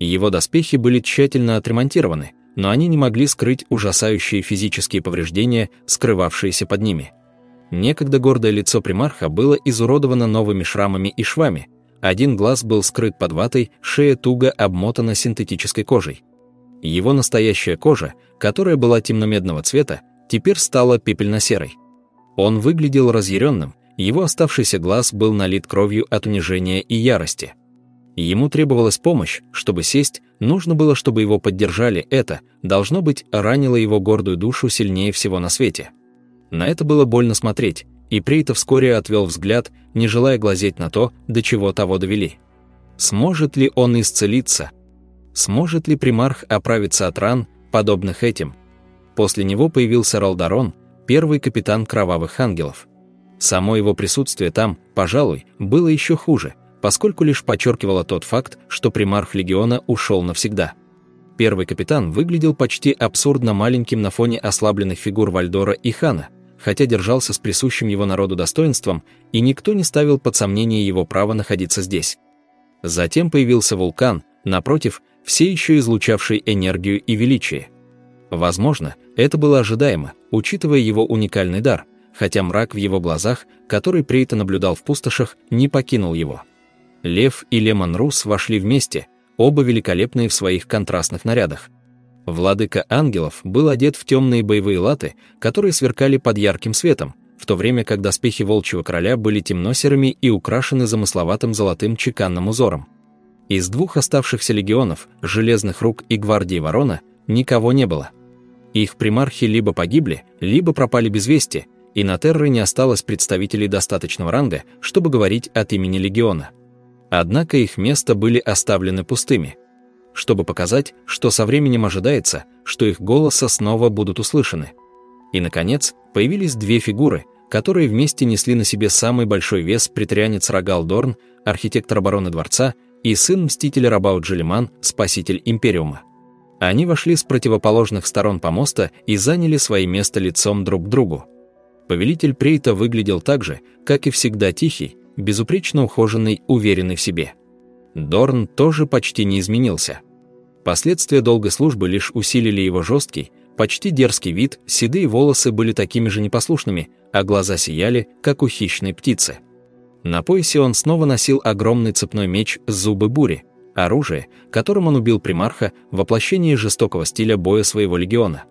Его доспехи были тщательно отремонтированы, но они не могли скрыть ужасающие физические повреждения, скрывавшиеся под ними. Некогда гордое лицо примарха было изуродовано новыми шрамами и швами, один глаз был скрыт под ватой, шея туго обмотана синтетической кожей. Его настоящая кожа, которая была темно-медного цвета, теперь стала пепельно-серой. Он выглядел разъяренным, его оставшийся глаз был налит кровью от унижения и ярости. Ему требовалась помощь, чтобы сесть, нужно было, чтобы его поддержали, это, должно быть, ранило его гордую душу сильнее всего на свете. На это было больно смотреть, и Прейтов вскоре отвел взгляд, не желая глазеть на то, до чего того довели. Сможет ли он исцелиться? Сможет ли примарх оправиться от ран, подобных этим? После него появился Ралдарон, первый капитан Кровавых Ангелов. Само его присутствие там, пожалуй, было еще хуже – поскольку лишь подчеркивало тот факт, что примарх легиона ушел навсегда. Первый капитан выглядел почти абсурдно маленьким на фоне ослабленных фигур Вальдора и Хана, хотя держался с присущим его народу достоинством, и никто не ставил под сомнение его право находиться здесь. Затем появился вулкан, напротив, все еще излучавший энергию и величие. Возможно, это было ожидаемо, учитывая его уникальный дар, хотя мрак в его глазах, который Прейта наблюдал в пустошах, не покинул его. Лев и Лемон Рус вошли вместе, оба великолепные в своих контрастных нарядах. Владыка ангелов был одет в темные боевые латы, которые сверкали под ярким светом, в то время как доспехи волчьего короля были темно-серыми и украшены замысловатым золотым чеканным узором. Из двух оставшихся легионов, Железных рук и Гвардии Ворона, никого не было. Их примархи либо погибли, либо пропали без вести, и на Терре не осталось представителей достаточного ранга, чтобы говорить от имени легиона. Однако их места были оставлены пустыми, чтобы показать, что со временем ожидается, что их голоса снова будут услышаны. И, наконец, появились две фигуры, которые вместе несли на себе самый большой вес притрианец Рогал Дорн, архитектор обороны дворца, и сын мстителя Рабаут Джелиман, спаситель Империума. Они вошли с противоположных сторон помоста и заняли свои места лицом друг к другу. Повелитель Прейта выглядел так же, как и всегда тихий, безупречно ухоженный, уверенный в себе. Дорн тоже почти не изменился. Последствия долгой службы лишь усилили его жесткий, почти дерзкий вид, седые волосы были такими же непослушными, а глаза сияли, как у хищной птицы. На поясе он снова носил огромный цепной меч «Зубы бури», оружие, которым он убил примарха, воплощение жестокого стиля боя своего легиона.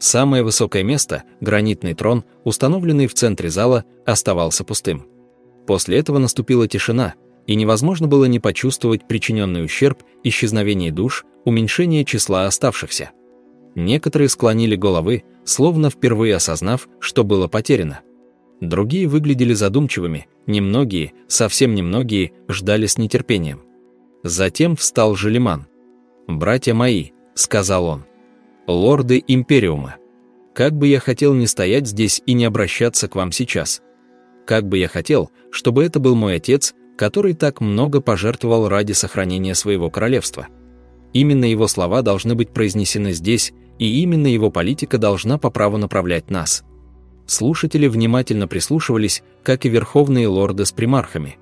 Самое высокое место, гранитный трон, установленный в центре зала, оставался пустым. После этого наступила тишина, и невозможно было не почувствовать причиненный ущерб, исчезновение душ, уменьшение числа оставшихся. Некоторые склонили головы, словно впервые осознав, что было потеряно. Другие выглядели задумчивыми, немногие, совсем немногие, ждали с нетерпением. Затем встал Желиман. «Братья мои», — сказал он, — «лорды Империума, как бы я хотел не стоять здесь и не обращаться к вам сейчас. Как бы я хотел, чтобы это был мой отец, который так много пожертвовал ради сохранения своего королевства. Именно его слова должны быть произнесены здесь, и именно его политика должна по праву направлять нас. Слушатели внимательно прислушивались, как и верховные лорды с примархами.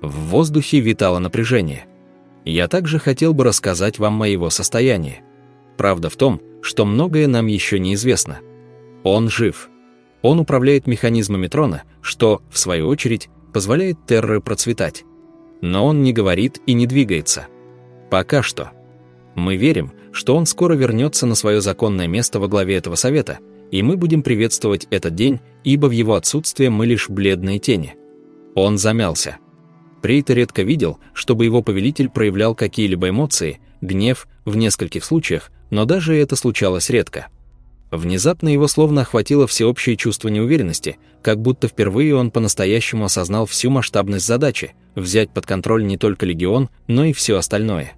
В воздухе витало напряжение. Я также хотел бы рассказать вам моего состояния. Правда в том, что многое нам еще неизвестно. Он жив. Он управляет механизмами трона, что, в свою очередь, позволяет Терры процветать. Но он не говорит и не двигается. Пока что. Мы верим, что он скоро вернется на свое законное место во главе этого совета, и мы будем приветствовать этот день, ибо в его отсутствие мы лишь бледные тени. Он замялся. Прейта редко видел, чтобы его повелитель проявлял какие-либо эмоции, гнев в нескольких случаях, но даже это случалось редко. Внезапно его словно охватило всеобщее чувство неуверенности, как будто впервые он по-настоящему осознал всю масштабность задачи – взять под контроль не только легион, но и все остальное.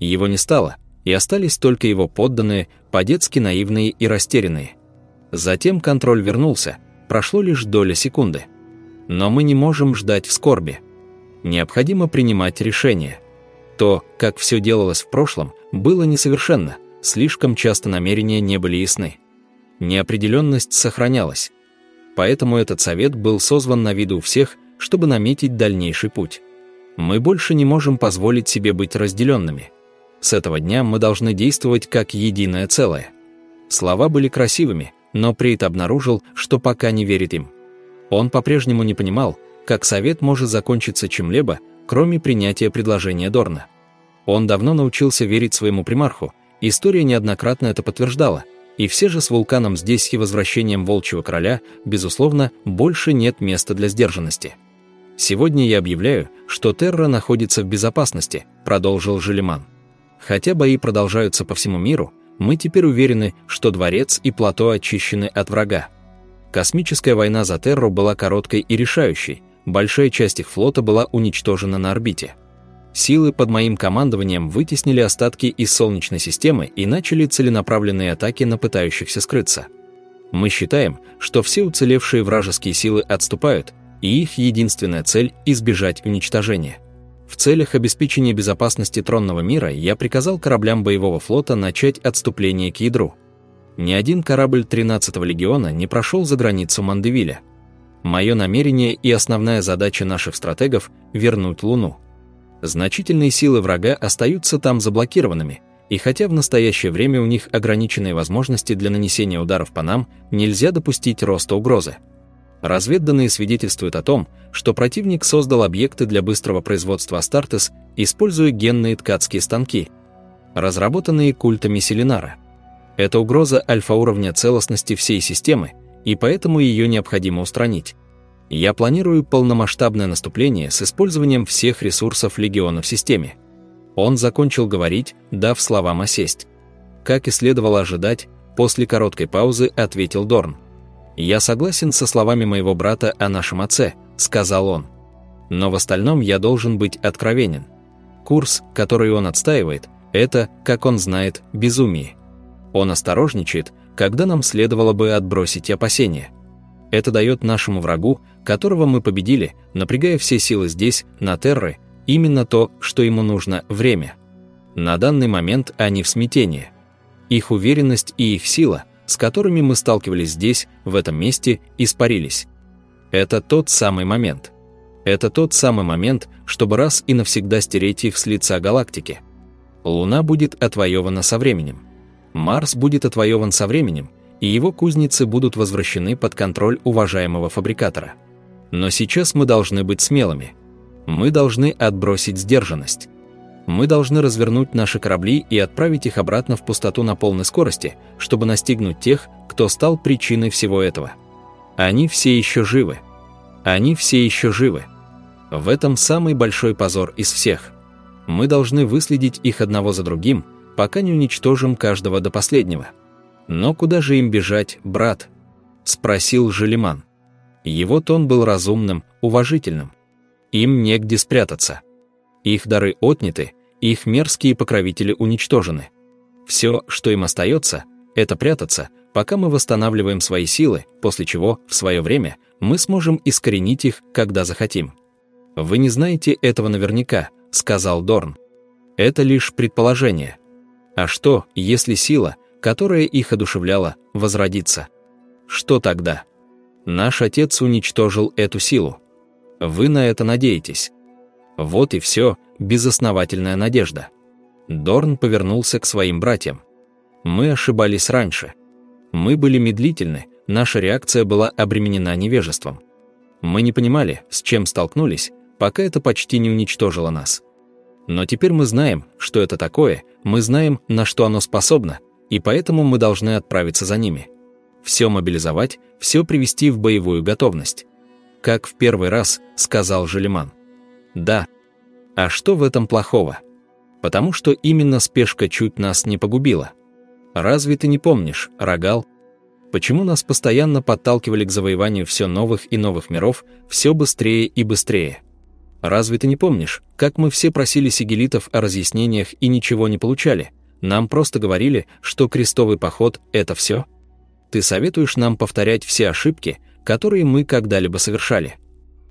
Его не стало, и остались только его подданные, по-детски наивные и растерянные. Затем контроль вернулся, прошло лишь доля секунды. Но мы не можем ждать в скорби. Необходимо принимать решения. То, как все делалось в прошлом, было несовершенно, слишком часто намерения не были ясны. Неопределенность сохранялась. Поэтому этот совет был созван на виду всех, чтобы наметить дальнейший путь. Мы больше не можем позволить себе быть разделенными – с этого дня мы должны действовать как единое целое. Слова были красивыми, но Прейт обнаружил, что пока не верит им. Он по-прежнему не понимал, как совет может закончиться чем-либо, кроме принятия предложения Дорна. Он давно научился верить своему примарху, история неоднократно это подтверждала, и все же с вулканом здесь и возвращением Волчьего Короля, безусловно, больше нет места для сдержанности. «Сегодня я объявляю, что Терра находится в безопасности», — продолжил Желеман. Хотя бои продолжаются по всему миру, мы теперь уверены, что дворец и плато очищены от врага. Космическая война за Терру была короткой и решающей, большая часть их флота была уничтожена на орбите. Силы под моим командованием вытеснили остатки из Солнечной системы и начали целенаправленные атаки на пытающихся скрыться. Мы считаем, что все уцелевшие вражеские силы отступают, и их единственная цель – избежать уничтожения. В целях обеспечения безопасности тронного мира я приказал кораблям боевого флота начать отступление к ядру. Ни один корабль 13-го легиона не прошел за границу Мандевиля. Мое намерение и основная задача наших стратегов – вернуть Луну. Значительные силы врага остаются там заблокированными, и хотя в настоящее время у них ограниченные возможности для нанесения ударов по нам, нельзя допустить роста угрозы. Разведданные свидетельствуют о том, что противник создал объекты для быстрого производства Астартес, используя генные ткацкие станки, разработанные культами Селинара. Это угроза альфа-уровня целостности всей системы, и поэтому ее необходимо устранить. Я планирую полномасштабное наступление с использованием всех ресурсов Легиона в системе. Он закончил говорить, дав словам осесть. Как и следовало ожидать, после короткой паузы ответил Дорн. «Я согласен со словами моего брата о нашем отце», — сказал он. «Но в остальном я должен быть откровенен. Курс, который он отстаивает, это, как он знает, безумие. Он осторожничает, когда нам следовало бы отбросить опасения. Это дает нашему врагу, которого мы победили, напрягая все силы здесь, на Терры, именно то, что ему нужно – время. На данный момент они в смятении. Их уверенность и их сила, с которыми мы сталкивались здесь, в этом месте, испарились. Это тот самый момент. Это тот самый момент, чтобы раз и навсегда стереть их с лица галактики. Луна будет отвоевана со временем. Марс будет отвоеван со временем – и его кузницы будут возвращены под контроль уважаемого фабрикатора. Но сейчас мы должны быть смелыми. Мы должны отбросить сдержанность. Мы должны развернуть наши корабли и отправить их обратно в пустоту на полной скорости, чтобы настигнуть тех, кто стал причиной всего этого. Они все еще живы. Они все еще живы. В этом самый большой позор из всех. Мы должны выследить их одного за другим, пока не уничтожим каждого до последнего. «Но куда же им бежать, брат?» – спросил Желиман. Его тон был разумным, уважительным. Им негде спрятаться. Их дары отняты, их мерзкие покровители уничтожены. Все, что им остается, это прятаться, пока мы восстанавливаем свои силы, после чего, в свое время, мы сможем искоренить их, когда захотим. «Вы не знаете этого наверняка», — сказал Дорн. «Это лишь предположение. А что, если сила, которая их одушевляла, возродиться. Что тогда? Наш отец уничтожил эту силу. Вы на это надеетесь. Вот и все, безосновательная надежда. Дорн повернулся к своим братьям. Мы ошибались раньше. Мы были медлительны, наша реакция была обременена невежеством. Мы не понимали, с чем столкнулись, пока это почти не уничтожило нас. Но теперь мы знаем, что это такое, мы знаем, на что оно способно, и поэтому мы должны отправиться за ними. Все мобилизовать, все привести в боевую готовность. Как в первый раз, сказал Желеман. Да. А что в этом плохого? Потому что именно спешка чуть нас не погубила. Разве ты не помнишь, Рогал? Почему нас постоянно подталкивали к завоеванию все новых и новых миров, все быстрее и быстрее? Разве ты не помнишь, как мы все просили сигелитов о разъяснениях и ничего не получали? Нам просто говорили, что крестовый поход – это все? Ты советуешь нам повторять все ошибки, которые мы когда-либо совершали?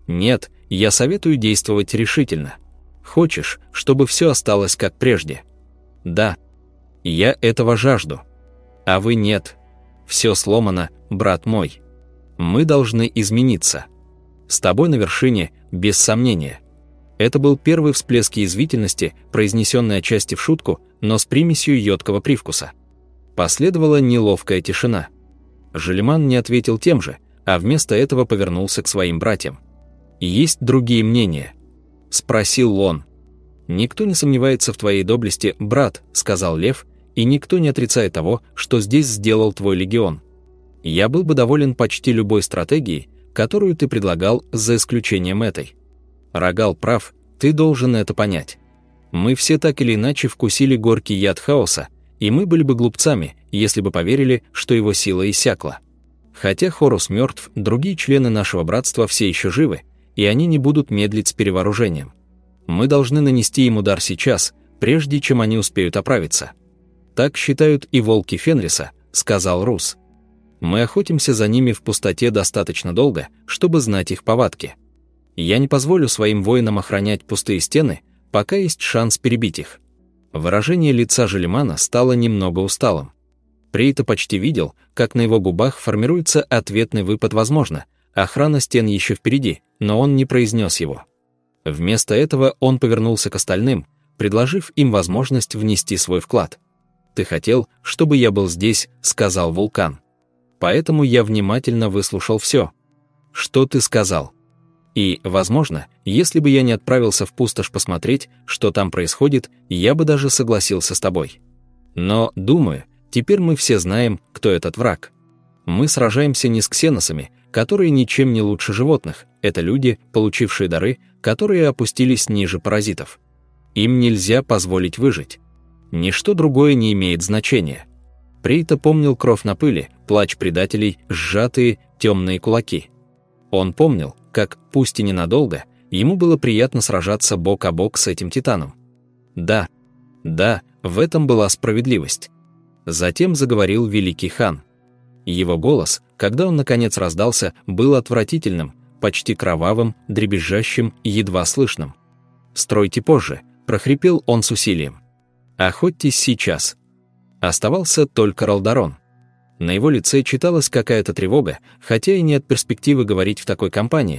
Нет, я советую действовать решительно. Хочешь, чтобы все осталось как прежде? Да. Я этого жажду. А вы нет. Все сломано, брат мой. Мы должны измениться. С тобой на вершине, без сомнения. Это был первый всплеск язвительности, произнесенный отчасти в шутку, но с примесью йодкого привкуса. Последовала неловкая тишина. Желеман не ответил тем же, а вместо этого повернулся к своим братьям. «Есть другие мнения?» – спросил он. «Никто не сомневается в твоей доблести, брат», – сказал Лев, «и никто не отрицает того, что здесь сделал твой легион. Я был бы доволен почти любой стратегией, которую ты предлагал, за исключением этой. Рогал прав, ты должен это понять. Мы все так или иначе вкусили горький яд хаоса, и мы были бы глупцами, если бы поверили, что его сила иссякла. Хотя Хорус мертв, другие члены нашего братства все еще живы, и они не будут медлить с перевооружением. Мы должны нанести им удар сейчас, прежде чем они успеют оправиться. Так считают и волки Фенриса, сказал Рус. Мы охотимся за ними в пустоте достаточно долго, чтобы знать их повадки. Я не позволю своим воинам охранять пустые стены, пока есть шанс перебить их. Выражение лица Желемана стало немного усталым. Прейта почти видел, как на его губах формируется ответный выпад «возможно», охрана стен еще впереди, но он не произнес его. Вместо этого он повернулся к остальным, предложив им возможность внести свой вклад. «Ты хотел, чтобы я был здесь», — сказал Вулкан. «Поэтому я внимательно выслушал все. Что ты сказал?» И, возможно, если бы я не отправился в пустошь посмотреть, что там происходит, я бы даже согласился с тобой. Но, думаю, теперь мы все знаем, кто этот враг. Мы сражаемся не с ксеносами, которые ничем не лучше животных. Это люди, получившие дары, которые опустились ниже паразитов. Им нельзя позволить выжить. Ничто другое не имеет значения. Прейта помнил кровь на пыли, плач предателей, сжатые, темные кулаки. Он помнил, как, пусть и ненадолго, ему было приятно сражаться бок о бок с этим титаном. Да, да, в этом была справедливость. Затем заговорил великий хан. Его голос, когда он наконец раздался, был отвратительным, почти кровавым, дребезжащим едва слышным. «Стройте позже», — прохрипел он с усилием. «Охотьтесь сейчас». Оставался только Ралдарон. На его лице читалась какая-то тревога, хотя и не от перспективы говорить в такой компании,